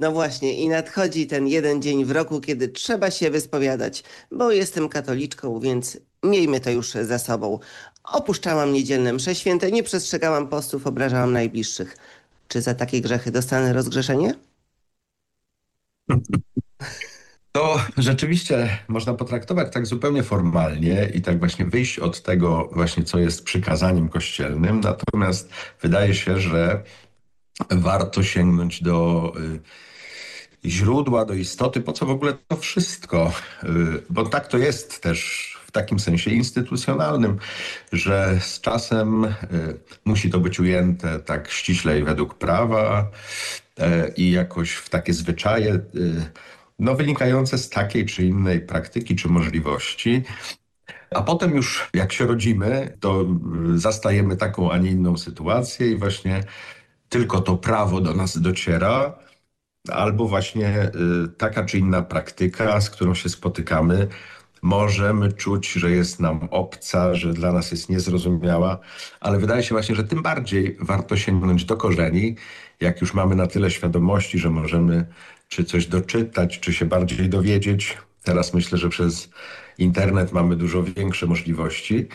P: No właśnie, i nadchodzi ten jeden dzień w roku, kiedy trzeba się wyspowiadać, bo jestem katoliczką, więc miejmy to już za sobą. Opuszczałam niedzielne msze święte, nie przestrzegałam postów, obrażałam najbliższych. Czy za takie grzechy dostanę rozgrzeszenie?
Q: To rzeczywiście można potraktować tak zupełnie formalnie i tak właśnie wyjść od tego właśnie, co jest przykazaniem kościelnym. Natomiast wydaje się, że warto sięgnąć do y, źródła, do istoty, po co w ogóle to wszystko. Y, bo tak to jest też w takim sensie instytucjonalnym, że z czasem y, musi to być ujęte tak ściślej według prawa y, i jakoś w takie zwyczaje, no wynikające z takiej czy innej praktyki czy możliwości. A potem już jak się rodzimy, to zastajemy taką, a nie inną sytuację i właśnie tylko to prawo do nas dociera, albo właśnie y, taka czy inna praktyka, z którą się spotykamy, możemy czuć, że jest nam obca, że dla nas jest niezrozumiała, ale wydaje się właśnie, że tym bardziej warto sięgnąć do korzeni, jak już mamy na tyle świadomości, że możemy czy coś doczytać, czy się bardziej dowiedzieć. Teraz myślę, że przez internet mamy dużo większe możliwości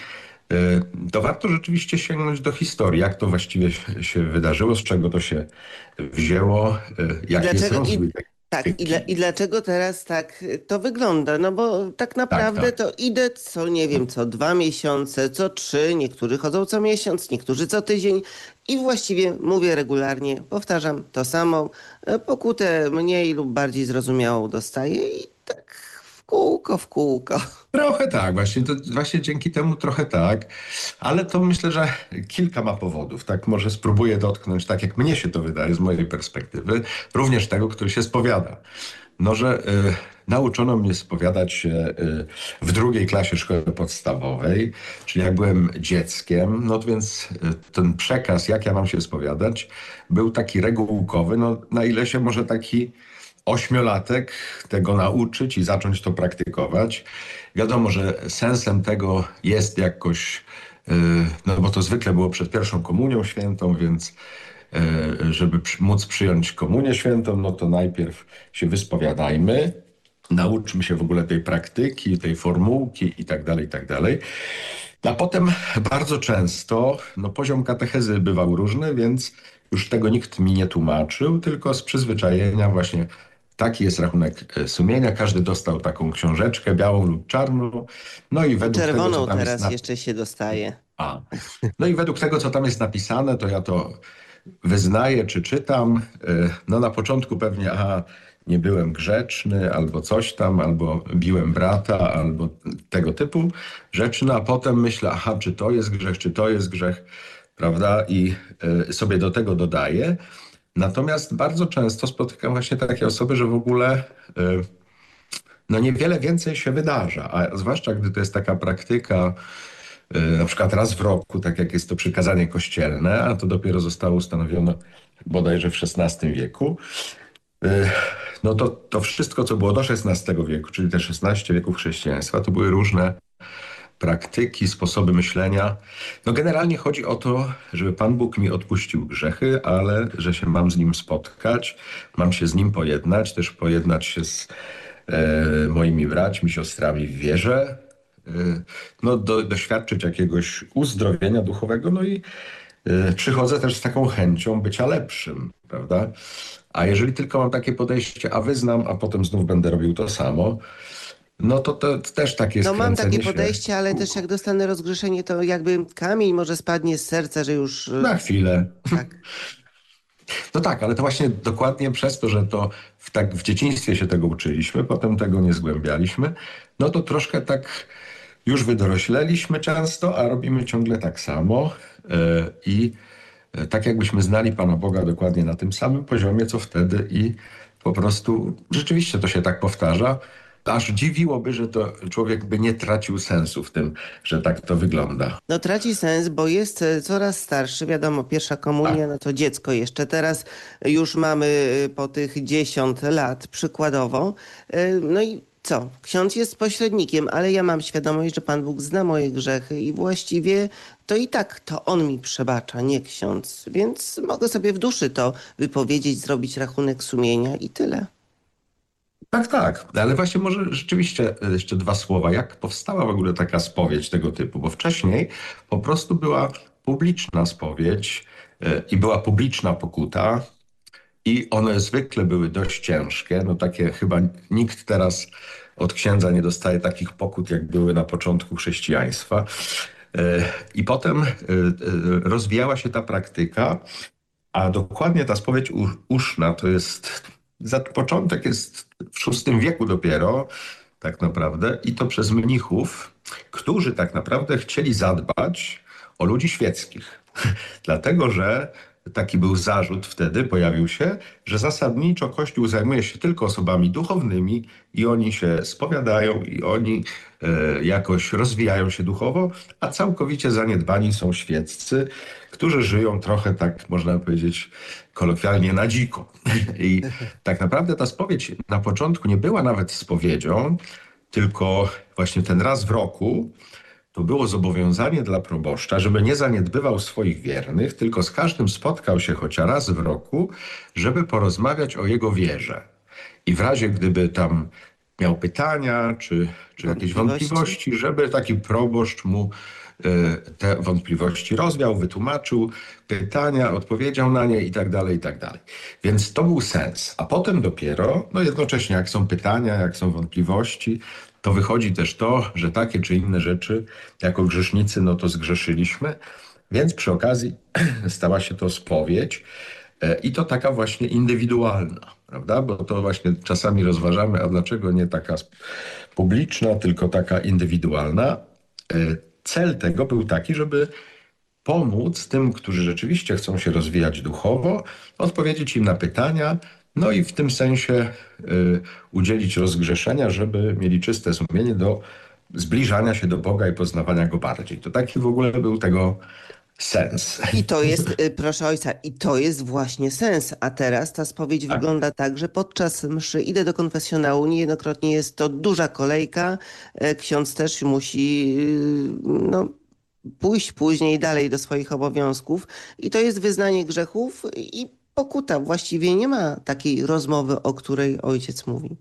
Q: to warto rzeczywiście sięgnąć do historii, jak to właściwie się wydarzyło, z czego to się wzięło, jaki jest rozwój.
P: I... Tak, i, dla, i dlaczego teraz tak to wygląda? No bo tak naprawdę tak, tak. to idę co, nie wiem, co dwa miesiące, co trzy, niektórzy chodzą co miesiąc, niektórzy co tydzień i właściwie mówię regularnie, powtarzam to samo, pokutę mniej lub bardziej zrozumiałą dostaję i tak kółko, w kółko.
Q: Trochę tak, właśnie, to, właśnie dzięki temu trochę tak, ale to myślę, że kilka ma powodów. Tak może spróbuję dotknąć, tak jak mnie się to wydaje z mojej perspektywy, również tego, który się spowiada. No, że y, nauczono mnie spowiadać się y, w drugiej klasie szkoły podstawowej, czyli jak byłem dzieckiem, no więc y, ten przekaz, jak ja mam się spowiadać, był taki regułkowy, no na ile się może taki ośmiolatek tego nauczyć i zacząć to praktykować. Wiadomo, że sensem tego jest jakoś, no bo to zwykle było przed pierwszą komunią świętą, więc żeby móc przyjąć komunię świętą, no to najpierw się wyspowiadajmy, nauczmy się w ogóle tej praktyki, tej formułki i tak dalej, i tak dalej. A potem bardzo często no, poziom katechezy bywał różny, więc już tego nikt mi nie tłumaczył, tylko z przyzwyczajenia właśnie Taki jest rachunek e, sumienia. Każdy dostał taką książeczkę, białą lub czarną. No i według
P: Czerwoną
Q: tego, co tam
P: teraz
Q: jest
P: jeszcze się dostaje.
Q: A. No i według tego, co tam jest napisane, to ja to wyznaję czy czytam. E, no na początku pewnie, aha, nie byłem grzeczny, albo coś tam, albo biłem brata, albo tego typu rzeczy. No a potem myślę, aha, czy to jest grzech, czy to jest grzech, prawda? I e, sobie do tego dodaję. Natomiast bardzo często spotykam właśnie takie osoby, że w ogóle y, no niewiele więcej się wydarza, a zwłaszcza gdy to jest taka praktyka y, na przykład raz w roku, tak jak jest to przykazanie kościelne, a to dopiero zostało ustanowione bodajże w XVI wieku, y, no to, to wszystko, co było do XVI wieku, czyli te 16 wieków chrześcijaństwa, to były różne praktyki, sposoby myślenia. No generalnie chodzi o to, żeby Pan Bóg mi odpuścił grzechy, ale że się mam z Nim spotkać, mam się z Nim pojednać, też pojednać się z e, moimi braćmi, siostrami w wierze, e, no do, doświadczyć jakiegoś uzdrowienia duchowego, no i e, przychodzę też z taką chęcią bycia lepszym, prawda? A jeżeli tylko mam takie podejście, a wyznam, a potem znów będę robił to samo, no to, to też takie
P: No mam takie
Q: się.
P: podejście, ale też jak dostanę rozgrzeszenie, to jakby kamień może spadnie z serca, że już...
Q: Na chwilę.
P: Tak.
Q: No tak, ale to właśnie dokładnie przez to, że to w, tak w dzieciństwie się tego uczyliśmy, potem tego nie zgłębialiśmy, no to troszkę tak już wydorośleliśmy często, a robimy ciągle tak samo yy, i yy, tak jakbyśmy znali Pana Boga dokładnie na tym samym poziomie, co wtedy i po prostu rzeczywiście to się tak powtarza aż dziwiłoby, że to człowiek by nie tracił sensu w tym, że tak to wygląda.
P: No traci sens, bo jest e, coraz starszy. Wiadomo, pierwsza komunia,
Q: Tak.
P: no to dziecko jeszcze. Teraz już mamy e, po tych 10 lat przykładowo. E, No i co? Ksiądz jest pośrednikiem, ale ja mam świadomość, że Pan Bóg zna moje grzechy i właściwie to i tak to On mi przebacza, nie ksiądz. Więc mogę sobie w duszy to wypowiedzieć, zrobić rachunek sumienia i tyle.
Q: Tak, tak. Ale właśnie może rzeczywiście e, jeszcze dwa słowa. Jak powstała w ogóle taka spowiedź tego typu? Bo wcześniej po prostu była publiczna spowiedź e, i była publiczna pokuta i one zwykle były dość ciężkie. No takie chyba nikt teraz od księdza nie dostaje takich pokut, jak były na początku chrześcijaństwa. E, I potem rozwijała się ta praktyka, a dokładnie ta spowiedź uszna to jest, za początek jest w VI wieku dopiero, tak naprawdę, i to przez mnichów, którzy tak naprawdę chcieli zadbać o ludzi świeckich. Dlatego, że taki był zarzut wtedy, pojawił się, że zasadniczo Kościół zajmuje się tylko osobami duchownymi i oni się spowiadają i oni e, jakoś rozwijają się duchowo, a całkowicie zaniedbani są świeccy, którzy żyją trochę tak, można powiedzieć, kolokwialnie na dziko. I tak naprawdę ta spowiedź na początku nie była nawet spowiedzią, tylko właśnie ten raz w roku to było zobowiązanie dla proboszcza, żeby nie zaniedbywał swoich wiernych, tylko z każdym spotkał się chociaż raz w roku, żeby porozmawiać o jego wierze. I w razie, gdyby tam miał pytania czy, czy jakieś
P: Wątpliwości.
Q: wątpliwości, żeby taki proboszcz mu te wątpliwości rozwiał, wytłumaczył pytania, odpowiedział na nie i tak dalej, i tak dalej. Więc to był sens. A potem dopiero, no jednocześnie jak są pytania, jak są wątpliwości, to wychodzi też to, że takie czy inne rzeczy jako grzesznicy, no to zgrzeszyliśmy. Więc przy okazji stała się to spowiedź e, i to taka właśnie indywidualna, prawda? Bo to właśnie czasami rozważamy, a dlaczego nie taka publiczna, tylko taka indywidualna. Cel tego był taki, żeby pomóc tym, którzy rzeczywiście chcą się rozwijać duchowo, odpowiedzieć im na pytania, no i w tym sensie y, udzielić rozgrzeszenia, żeby mieli czyste sumienie do zbliżania się do Boga i poznawania Go bardziej. To taki w ogóle był tego sens.
P: I to jest, y, proszę ojca, i to jest właśnie sens. A teraz ta spowiedź tak. wygląda tak, że podczas mszy idę do konfesjonału, niejednokrotnie jest to duża kolejka, e, ksiądz też musi y, no, pójść później dalej do swoich obowiązków i to jest wyznanie grzechów i pokuta. Właściwie nie ma takiej rozmowy, o której ojciec mówi.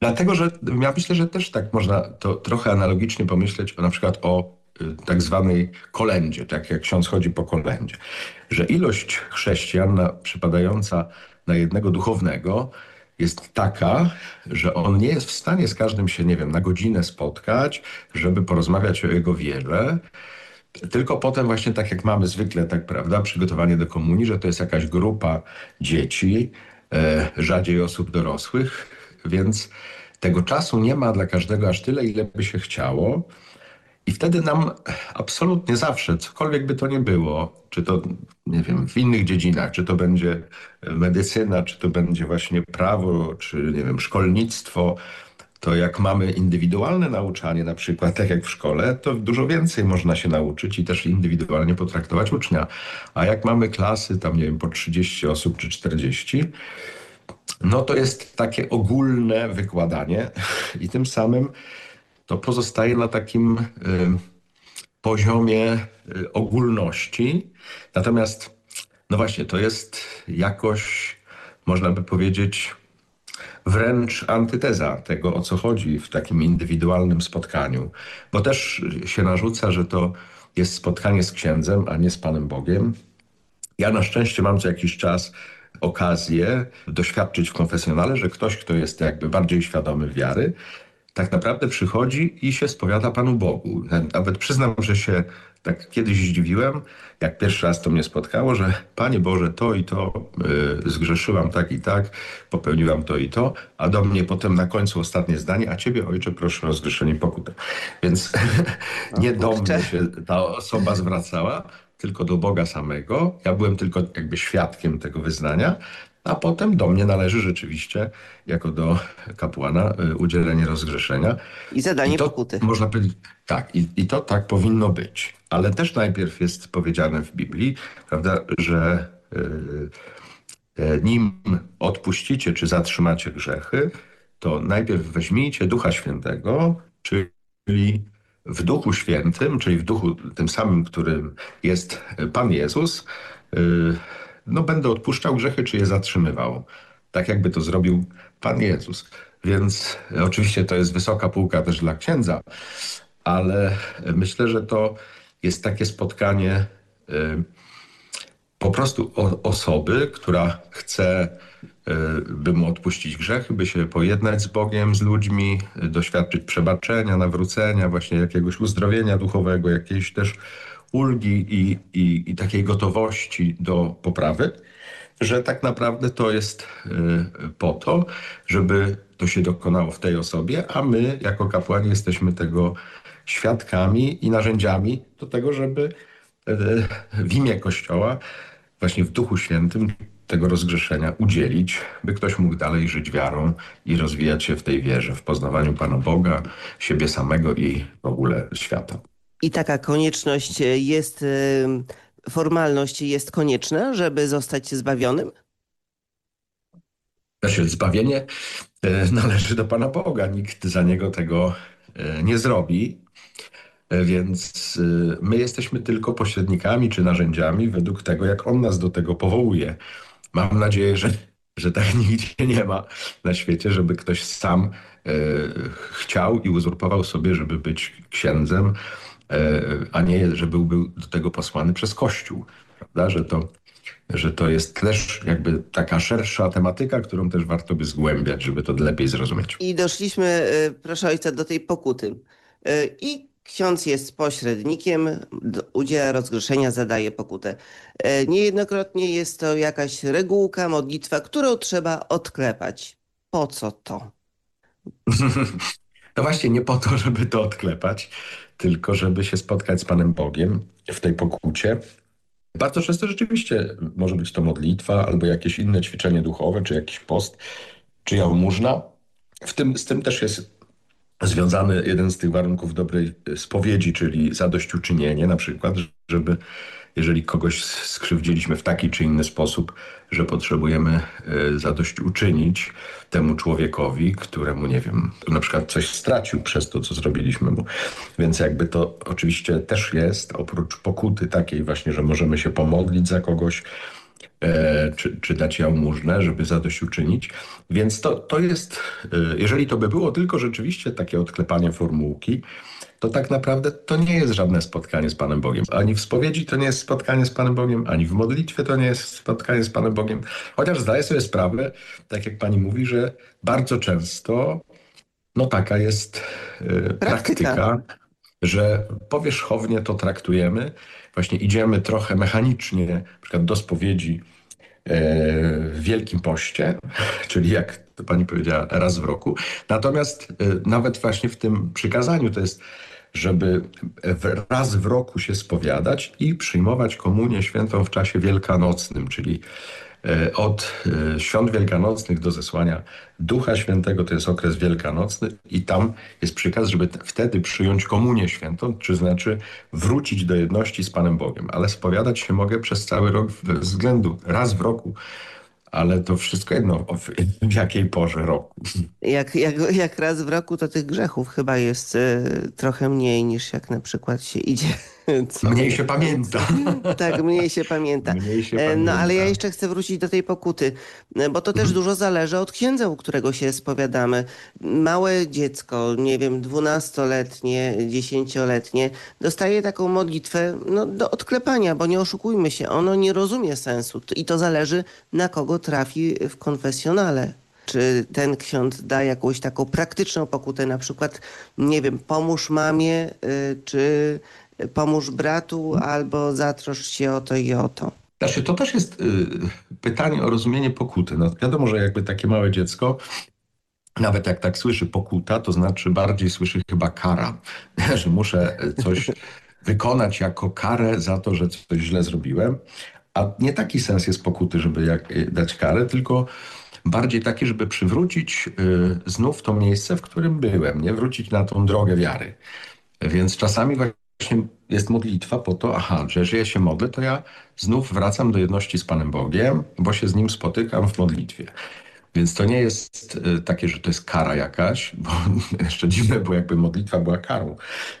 Q: Dlatego, że ja myślę, że też tak można to trochę analogicznie pomyśleć o na przykład o tak zwanej kolędzie, tak jak ksiądz chodzi po kolędzie, że ilość chrześcijan na, przypadająca na jednego duchownego jest taka, że on nie jest w stanie z każdym się, nie wiem, na godzinę spotkać, żeby porozmawiać o jego wierze, tylko potem właśnie tak jak mamy zwykle, tak prawda, przygotowanie do komunii, że to jest jakaś grupa dzieci, e, rzadziej osób dorosłych, więc tego czasu nie ma dla każdego aż tyle, ile by się chciało. I wtedy nam absolutnie zawsze, cokolwiek by to nie było, czy to, nie wiem, w innych dziedzinach, czy to będzie medycyna, czy to będzie właśnie prawo, czy, nie wiem, szkolnictwo, to jak mamy indywidualne nauczanie, na przykład tak jak w szkole, to dużo więcej można się nauczyć i też indywidualnie potraktować ucznia. A jak mamy klasy, tam nie wiem, po 30 osób czy 40, no to jest takie ogólne wykładanie i tym samym to pozostaje na takim poziomie y, ogólności. Natomiast, no właśnie, to jest jakoś, można by powiedzieć, wręcz antyteza tego, o co chodzi w takim indywidualnym spotkaniu. Bo też się narzuca, że to jest spotkanie z księdzem, a nie z Panem Bogiem. Ja na szczęście mam co jakiś czas okazję doświadczyć w konfesjonale, że ktoś, kto jest jakby bardziej świadomy wiary, tak naprawdę przychodzi i się spowiada Panu Bogu. Nawet przyznam, że się tak kiedyś zdziwiłem, jak pierwszy raz to mnie spotkało, że Panie Boże, to i to y, zgrzeszyłam tak i tak, popełniłam to i to, a do mnie potem na końcu ostatnie zdanie, a Ciebie Ojcze proszę o zgrzeszenie pokutę. Więc nie do mnie się ta osoba zwracała, tylko do Boga samego. Ja byłem tylko jakby świadkiem tego wyznania, a potem do mnie należy rzeczywiście, jako do kapłana, y, udzielenie rozgrzeszenia.
P: I zadanie I to, pokuty.
Q: Można powiedzieć, tak, i, i to tak powinno być. Ale też najpierw jest powiedziane w Biblii, prawda, że yy, nim odpuścicie czy zatrzymacie grzechy, to najpierw weźmijcie Ducha Świętego, czyli w Duchu Świętym, czyli w Duchu tym samym, którym jest Pan Jezus, yy, no będę odpuszczał grzechy, czy je zatrzymywał. Tak jakby to zrobił Pan Jezus. Więc oczywiście to jest wysoka półka też dla księdza, ale myślę, że to jest takie spotkanie y, po prostu osoby, która chce by mu odpuścić grzechy, by się pojednać z Bogiem, z ludźmi, doświadczyć przebaczenia, nawrócenia, właśnie jakiegoś uzdrowienia duchowego, jakiejś też ulgi i, i, i takiej gotowości do poprawy, że tak naprawdę to jest y, po to, żeby to się dokonało w tej osobie, a my jako kapłani jesteśmy tego świadkami i narzędziami do tego, żeby y, w imię Kościoła, właśnie w Duchu Świętym, tego rozgrzeszenia udzielić, by ktoś mógł dalej żyć wiarą i rozwijać się w tej wierze, w poznawaniu Pana Boga, siebie samego i w ogóle świata.
P: I taka konieczność jest, formalność jest konieczna, żeby zostać zbawionym?
Q: Zbawienie e, należy do Pana Boga. Nikt za niego tego e, nie zrobi. E, więc my jesteśmy tylko pośrednikami czy narzędziami według tego, jak On nas do tego powołuje. Mam nadzieję, że, że tak nigdzie nie ma na świecie, żeby ktoś sam chciał i uzurpował sobie, żeby być księdzem a nie, że byłby do tego posłany przez Kościół, prawda, że to że to jest też jakby taka szersza tematyka, którą też warto by zgłębiać, żeby to lepiej zrozumieć.
P: I doszliśmy, proszę ojca, do tej pokuty. I ksiądz jest pośrednikiem, udziela rozgrzeszenia, zadaje pokutę. Niejednokrotnie jest to jakaś regułka, modlitwa, którą trzeba odklepać. Po co to?
Q: No właśnie nie po to, żeby to odklepać, tylko żeby się spotkać z Panem Bogiem w tej pokucie. Bardzo często rzeczywiście może być to modlitwa albo jakieś inne ćwiczenie duchowe, czy jakiś post, czy jałmużna. W tym, z tym też jest związany jeden z tych warunków dobrej spowiedzi, czyli zadośćuczynienie na przykład, żeby jeżeli kogoś skrzywdziliśmy w taki czy inny sposób, że potrzebujemy zadośćuczynić temu człowiekowi, któremu, nie wiem, na przykład coś stracił przez to, co zrobiliśmy mu. Więc jakby to oczywiście też jest, oprócz pokuty takiej właśnie, że możemy się pomodlić za kogoś, e, czy, czy dać jałmużnę, żeby zadośćuczynić. Więc to, to jest, e, jeżeli to by było tylko rzeczywiście takie odklepanie formułki, to tak naprawdę to nie jest żadne spotkanie z Panem Bogiem. Ani w spowiedzi to nie jest spotkanie z Panem Bogiem, ani w modlitwie to nie jest spotkanie z Panem Bogiem. Chociaż zdaję sobie sprawę, tak jak Pani mówi, że bardzo często no taka jest y, praktyka. praktyka, że powierzchownie to traktujemy. Właśnie idziemy trochę mechanicznie, na przykład do spowiedzi w Wielkim Poście, czyli jak to pani powiedziała, raz w roku. Natomiast nawet właśnie w tym przykazaniu to jest żeby raz w roku się spowiadać i przyjmować komunię świętą w czasie wielkanocnym, czyli od świąt wielkanocnych do zesłania Ducha Świętego, to jest okres wielkanocny i tam jest przykaz, żeby wtedy przyjąć komunię świętą, czy znaczy wrócić do jedności z Panem Bogiem. Ale spowiadać się mogę przez cały rok względu, raz w roku ale to wszystko jedno w, jakiej porze roku.
P: Jak, jak, jak raz w roku to tych grzechów chyba jest y, trochę mniej niż jak na przykład się idzie.
Q: Co? Mniej się pamięta.
P: tak, mniej się pamięta.
Q: Mniej się
P: e,
Q: pamięta.
P: No ale ja jeszcze chcę wrócić do tej pokuty, bo to też dużo zależy od księdza, u którego się spowiadamy. Małe dziecko, nie wiem, dwunastoletnie, dziesięcioletnie, dostaje taką modlitwę no, do odklepania, bo nie oszukujmy się, ono nie rozumie sensu i to zależy na kogo trafi w konfesjonale czy ten ksiądz da jakąś taką praktyczną pokutę, na przykład, nie wiem, pomóż mamie, y, czy pomóż bratu, albo zatroszcz się o to i o to.
Q: Znaczy, to też jest y, pytanie o rozumienie pokuty. No, wiadomo, że jakby takie małe dziecko, nawet jak tak słyszy pokuta, to znaczy bardziej słyszy chyba kara, że muszę coś wykonać jako karę za to, że coś źle zrobiłem. A nie taki sens jest pokuty, żeby jak, dać karę, tylko bardziej taki, żeby przywrócić y, znów to miejsce, w którym byłem, nie wrócić na tą drogę wiary. Więc czasami właśnie jest modlitwa po to, aha, że jeżeli ja się modlę, to ja znów wracam do jedności z Panem Bogiem, bo się z Nim spotykam w modlitwie. Więc to nie jest y, takie, że to jest kara jakaś, bo jeszcze dziwne, bo jakby modlitwa była karą.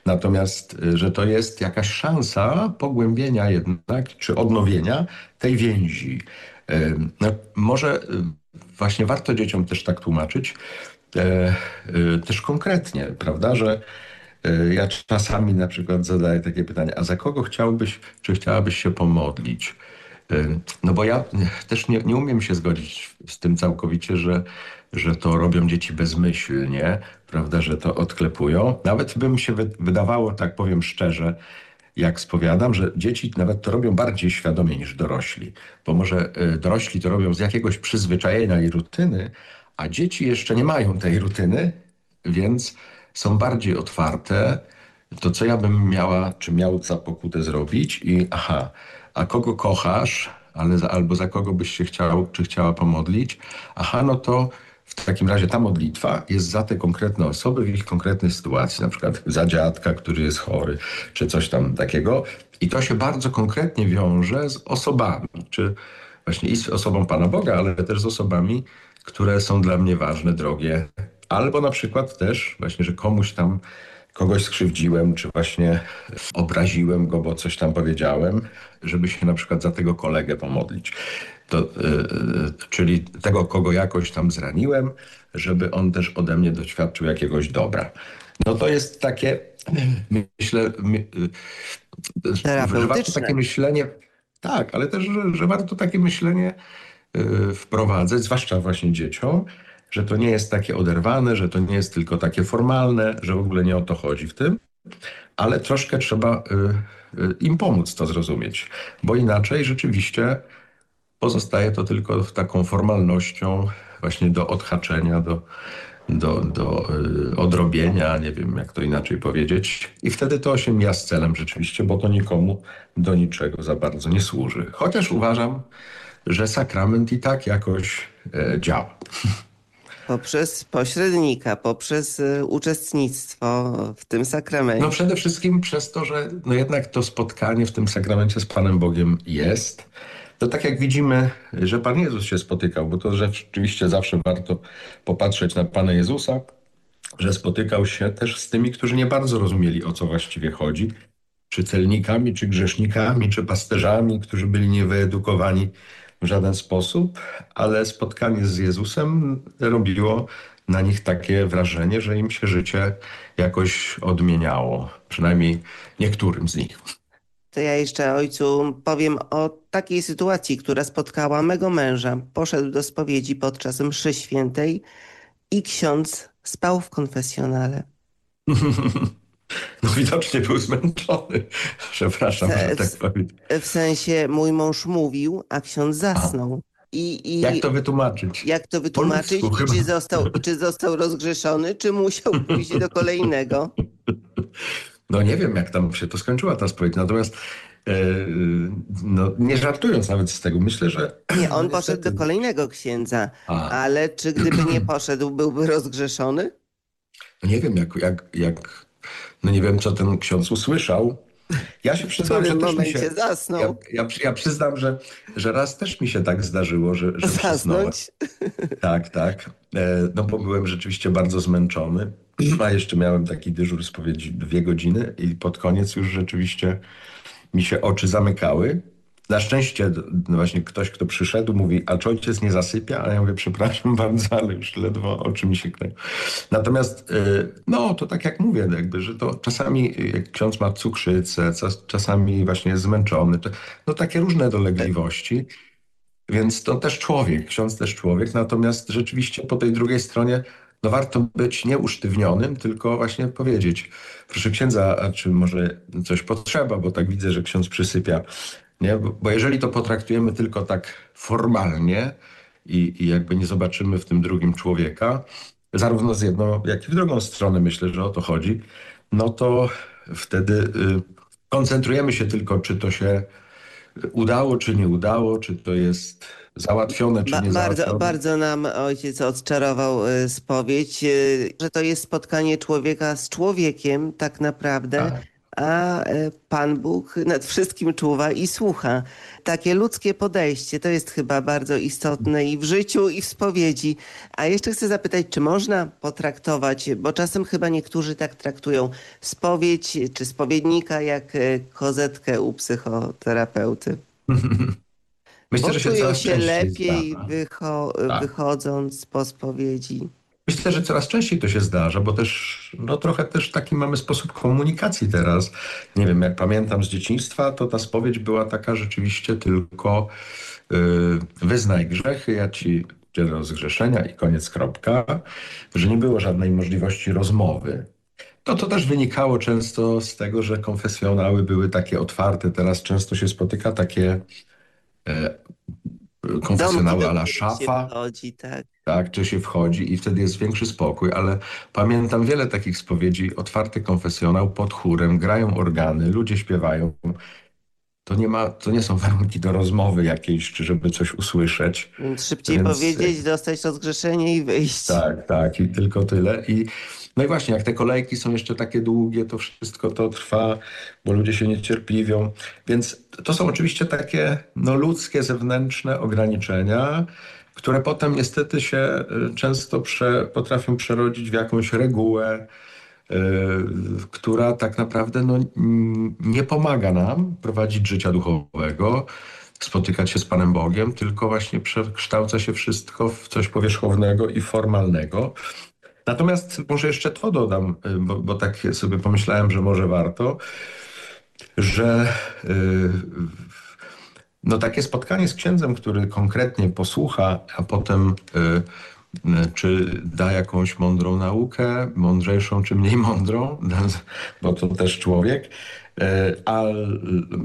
Q: Natomiast, y, że to jest jakaś szansa pogłębienia jednak, czy odnowienia tej więzi. No, może właśnie warto dzieciom też tak tłumaczyć, też konkretnie, prawda, że ja czasami na przykład zadaję takie pytanie, a za kogo chciałbyś, czy chciałabyś się pomodlić? No bo ja też nie, nie umiem się zgodzić z tym całkowicie, że, że to robią dzieci bezmyślnie, prawda, że to odklepują. Nawet by mi się wydawało, tak powiem szczerze, jak spowiadam, że dzieci nawet to robią bardziej świadomie niż dorośli. Bo może dorośli to robią z jakiegoś przyzwyczajenia i rutyny, a dzieci jeszcze nie mają tej rutyny, więc są bardziej otwarte. To co ja bym miała, czy miał za pokutę zrobić i aha, a kogo kochasz, ale za, albo za kogo byś się chciał, czy chciała pomodlić? Aha, no to w takim razie ta modlitwa jest za te konkretne osoby w ich konkretnej sytuacji, na przykład za dziadka, który jest chory, czy coś tam takiego. I to się bardzo konkretnie wiąże z osobami, czy właśnie i z osobą Pana Boga, ale też z osobami, które są dla mnie ważne, drogie. Albo na przykład też właśnie, że komuś tam kogoś skrzywdziłem, czy właśnie obraziłem go, bo coś tam powiedziałem, żeby się na przykład za tego kolegę pomodlić. To, yy, czyli tego, kogo jakoś tam zraniłem, żeby on też ode mnie doświadczył jakiegoś dobra. No to jest takie, myślę, my, że warto takie myślenie, tak, ale też, że, że warto takie myślenie yy, wprowadzać, zwłaszcza właśnie dzieciom, że to nie jest takie oderwane, że to nie jest tylko takie formalne, że w ogóle nie o to chodzi w tym, ale troszkę trzeba y, y, im pomóc to zrozumieć, bo inaczej rzeczywiście pozostaje to tylko taką formalnością właśnie do odhaczenia, do, do, do y, odrobienia, nie wiem jak to inaczej powiedzieć. I wtedy to się mija z celem rzeczywiście, bo to nikomu do niczego za bardzo nie służy. Chociaż uważam, że sakrament i tak jakoś e, działa.
P: Poprzez pośrednika, poprzez y, uczestnictwo w tym sakramencie.
Q: No przede wszystkim przez to, że no jednak to spotkanie w tym sakramencie z Panem Bogiem jest. To tak jak widzimy, że Pan Jezus się spotykał, bo to rzeczywiście zawsze warto popatrzeć na Pana Jezusa, że spotykał się też z tymi, którzy nie bardzo rozumieli, o co właściwie chodzi. Czy celnikami, czy grzesznikami, czy pasterzami, którzy byli niewyedukowani w żaden sposób, ale spotkanie z Jezusem robiło na nich takie wrażenie, że im się życie jakoś odmieniało, przynajmniej niektórym z nich.
P: To ja jeszcze ojcu powiem o takiej sytuacji, która spotkała mego męża. Poszedł do spowiedzi podczas mszy świętej i ksiądz spał w konfesjonale.
Q: No widocznie był zmęczony. Przepraszam,
P: W-
Q: że tak powiem.
P: W sensie mój mąż mówił, a ksiądz zasnął. I, i
Q: Jak to wytłumaczyć?
P: jak to wytłumaczyć? Czy został, czy został rozgrzeszony, czy musiał pójść do kolejnego?
Q: No nie wiem, jak tam się to skończyła ta spowiedź, natomiast e, no, nie żartując nawet z tego, myślę, że
P: Nie, on poszedł do kolejnego księdza,
Q: A.
P: ale czy gdyby nie poszedł, byłby rozgrzeszony?
Q: no nie wiem, jak, jak, jak no nie wiem, co ten ksiądz usłyszał. Ja się przyznam, że też mi się...
P: zasnął?
Q: Ja, ja, ja przyznam, że, że raz też mi się tak zdarzyło, że, że przysnąłem.
P: Zasnąć?
Q: Tak, tak. E, No bo byłem rzeczywiście bardzo zmęczony, a jeszcze miałem taki dyżur spowiedzi dwie godziny i pod koniec już rzeczywiście mi się oczy zamykały. Na szczęście no właśnie ktoś, kto przyszedł, mówi, a czy ojciec nie zasypia? A ja mówię, przepraszam bardzo, ale już ledwo oczy mi się kleją. Natomiast, y, no to tak jak mówię, jakby, że to czasami jak ksiądz ma cukrzycę, czas- czasami właśnie jest zmęczony, no takie różne dolegliwości. Więc to też człowiek, ksiądz też człowiek, natomiast rzeczywiście po tej drugiej stronie no warto być nie usztywnionym, tylko właśnie powiedzieć, proszę księdza, a czy może coś potrzeba, bo tak widzę, że ksiądz przysypia. Nie? Bo, bo jeżeli to potraktujemy tylko tak formalnie i, i jakby nie zobaczymy w tym drugim człowieka, zarówno z jedną, jak i w drugą stronę, myślę, że o to chodzi, no to wtedy y, koncentrujemy się tylko, czy to się udało, czy nie udało, czy to jest załatwione, czy
P: Ba-
Q: nie
P: bardzo,
Q: załatwione.
P: bardzo nam ojciec odczarował y, spowiedź, y, że to jest spotkanie człowieka z człowiekiem tak naprawdę,
Q: Tak.
P: A y, Pan Bóg nad wszystkim czuwa i słucha. Takie ludzkie podejście to jest chyba bardzo istotne i w życiu, i w spowiedzi. A jeszcze chcę zapytać, czy można potraktować, bo czasem chyba niektórzy tak traktują spowiedź czy spowiednika jak y, kozetkę u psychoterapeuty.
Q: Myślę, że się
P: się lepiej wycho-
Q: Tak.
P: wychodząc po spowiedzi.
Q: Myślę, że coraz częściej to się zdarza, bo też, no trochę też taki mamy sposób komunikacji teraz. Nie wiem, jak pamiętam z dzieciństwa, to ta spowiedź była taka rzeczywiście tylko yy, wyznaj grzechy, ja ci udzielę rozgrzeszenia i koniec kropka, że nie było żadnej możliwości rozmowy. To to też wynikało często z tego, że konfesjonały były takie otwarte. Teraz często się spotyka takie e, konfesjonały a la szafa.
P: wchodzi, tak.
Q: Tak, czy się wchodzi i wtedy jest większy spokój, ale pamiętam wiele takich spowiedzi, otwarty konfesjonał pod chórem, grają organy, ludzie śpiewają. To nie ma, to nie są warunki do rozmowy jakiejś, czy żeby coś usłyszeć.
P: Szybciej
Q: Więc-
P: powiedzieć, dostać rozgrzeszenie i wyjść.
Q: Tak, tak, i tylko tyle. I, no i właśnie, jak te kolejki są jeszcze takie długie, to wszystko to trwa, bo ludzie się niecierpliwią. Więc to są oczywiście takie no, ludzkie, zewnętrzne ograniczenia, które potem niestety się y, często prze, potrafią przerodzić w jakąś regułę, która tak naprawdę no, nie pomaga nam prowadzić życia duchowego, spotykać się z Panem Bogiem, tylko właśnie przekształca się wszystko w coś powierzchownego i formalnego. Natomiast może jeszcze to dodam, bo, bo tak sobie pomyślałem, że może warto, że yy, no takie spotkanie z księdzem, który konkretnie posłucha, a potem yy, czy da jakąś mądrą naukę, mądrzejszą czy mniej mądrą, bo to też człowiek, a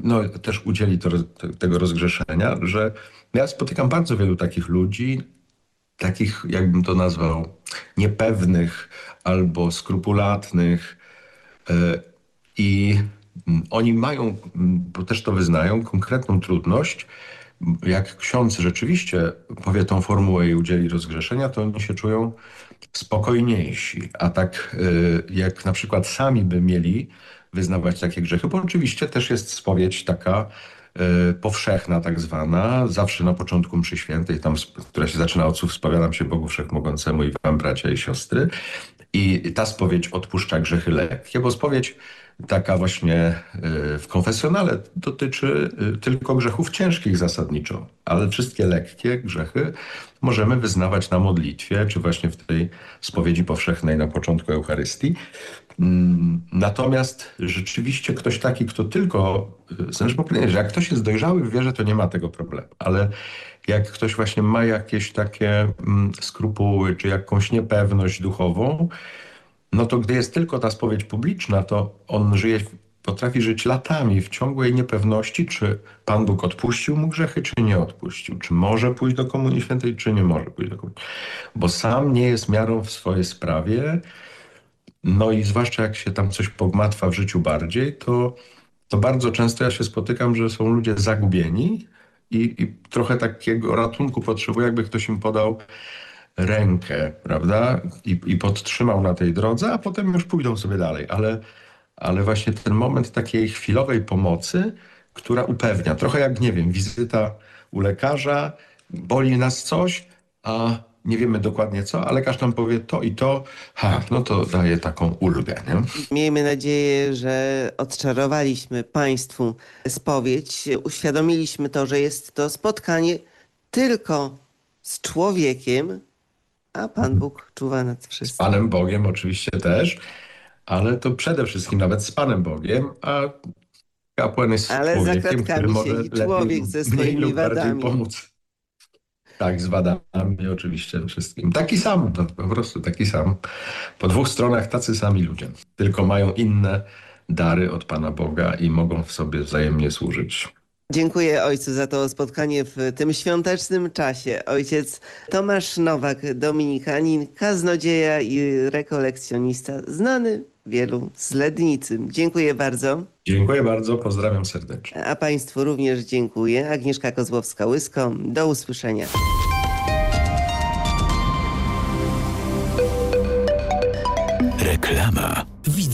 Q: no, też udzieli to, tego rozgrzeszenia, że ja spotykam bardzo wielu takich ludzi, takich, jakbym to nazwał, niepewnych albo skrupulatnych i oni mają, bo też to wyznają, konkretną trudność. Jak ksiądz rzeczywiście powie tą formułę i udzieli rozgrzeszenia, to oni się czują spokojniejsi. A tak jak na przykład sami by mieli wyznawać takie grzechy, bo oczywiście też jest spowiedź taka powszechna tak zwana, zawsze na początku mszy świętej, tam, która się zaczyna od słów spowiadam się Bogu Wszechmogącemu i wam bracia i siostry. I ta spowiedź odpuszcza grzechy lekkie, bo spowiedź taka właśnie w konfesjonale dotyczy tylko grzechów ciężkich zasadniczo, ale wszystkie lekkie grzechy możemy wyznawać na modlitwie, czy właśnie w tej spowiedzi powszechnej na początku Eucharystii. Natomiast rzeczywiście ktoś taki, kto tylko, znaczy że jak ktoś jest dojrzały w wierze, to nie ma tego problemu, ale jak ktoś właśnie ma jakieś takie skrupuły, czy jakąś niepewność duchową, no to gdy jest tylko ta spowiedź publiczna, to on żyje, potrafi żyć latami w ciągłej niepewności, czy Pan Bóg odpuścił mu grzechy, czy nie odpuścił. Czy może pójść do Komunii Świętej, czy nie może pójść do Komunii. Bo sam nie jest miarą w swojej sprawie. No i zwłaszcza jak się tam coś pogmatwa w życiu bardziej, to, to bardzo często ja się spotykam, że są ludzie zagubieni i, i trochę takiego ratunku potrzebują, jakby ktoś im podał rękę, prawda? I, I podtrzymał na tej drodze, a potem już pójdą sobie dalej. Ale, ale właśnie ten moment takiej chwilowej pomocy, która upewnia, trochę jak, nie wiem, wizyta u lekarza, boli nas coś, a nie wiemy dokładnie co, a lekarz nam powie to i to, ha, no to daje taką ulgę. Nie?
P: Miejmy nadzieję, że odczarowaliśmy Państwu spowiedź, uświadomiliśmy to, że jest to spotkanie tylko z człowiekiem, a Pan Bóg czuwa nad wszystkim.
Q: Z Panem Bogiem oczywiście też, ale to przede wszystkim nawet z Panem Bogiem, a kapłan jest
P: ale
Q: człowiekiem, który może
P: człowiek ze
Q: mniej
P: swoimi wadami.
Q: pomóc. Tak, z wadami oczywiście wszystkim. Taki sam, no, po prostu taki sam. Po dwóch stronach tacy sami ludzie. Tylko mają inne dary od Pana Boga i mogą w sobie wzajemnie służyć.
P: Dziękuję ojcu za to spotkanie w tym świątecznym czasie. Ojciec Tomasz Nowak, dominikanin, kaznodzieja i rekolekcjonista, znany wielu z Lednicy. Dziękuję bardzo.
Q: Dziękuję bardzo, pozdrawiam serdecznie.
P: A Państwu również dziękuję. Agnieszka Kozłowska-Łysko. Do usłyszenia.
R: Reklama.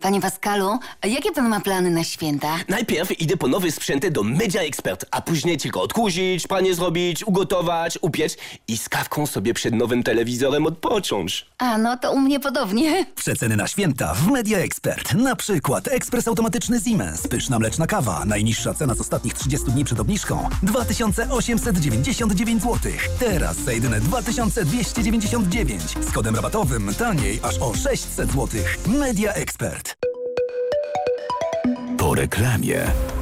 J: Panie Pascalu, a jakie pan ma plany na święta?
S: Najpierw idę po nowe sprzęty do Media Expert, a później tylko odkurzyć, pranie zrobić, ugotować, upiec i z kawką sobie przed nowym telewizorem odpocząć.
J: A, no to u mnie podobnie.
T: Przeceny na święta w Media Expert. Na przykład ekspres automatyczny Siemens, pyszna mleczna kawa. Najniższa cena z ostatnich 30 dni przed obniżką 2899 zł. Teraz za jedyne 2299. Z kodem rabatowym taniej aż o 600 zł. Media Expert.
U: Reklamie.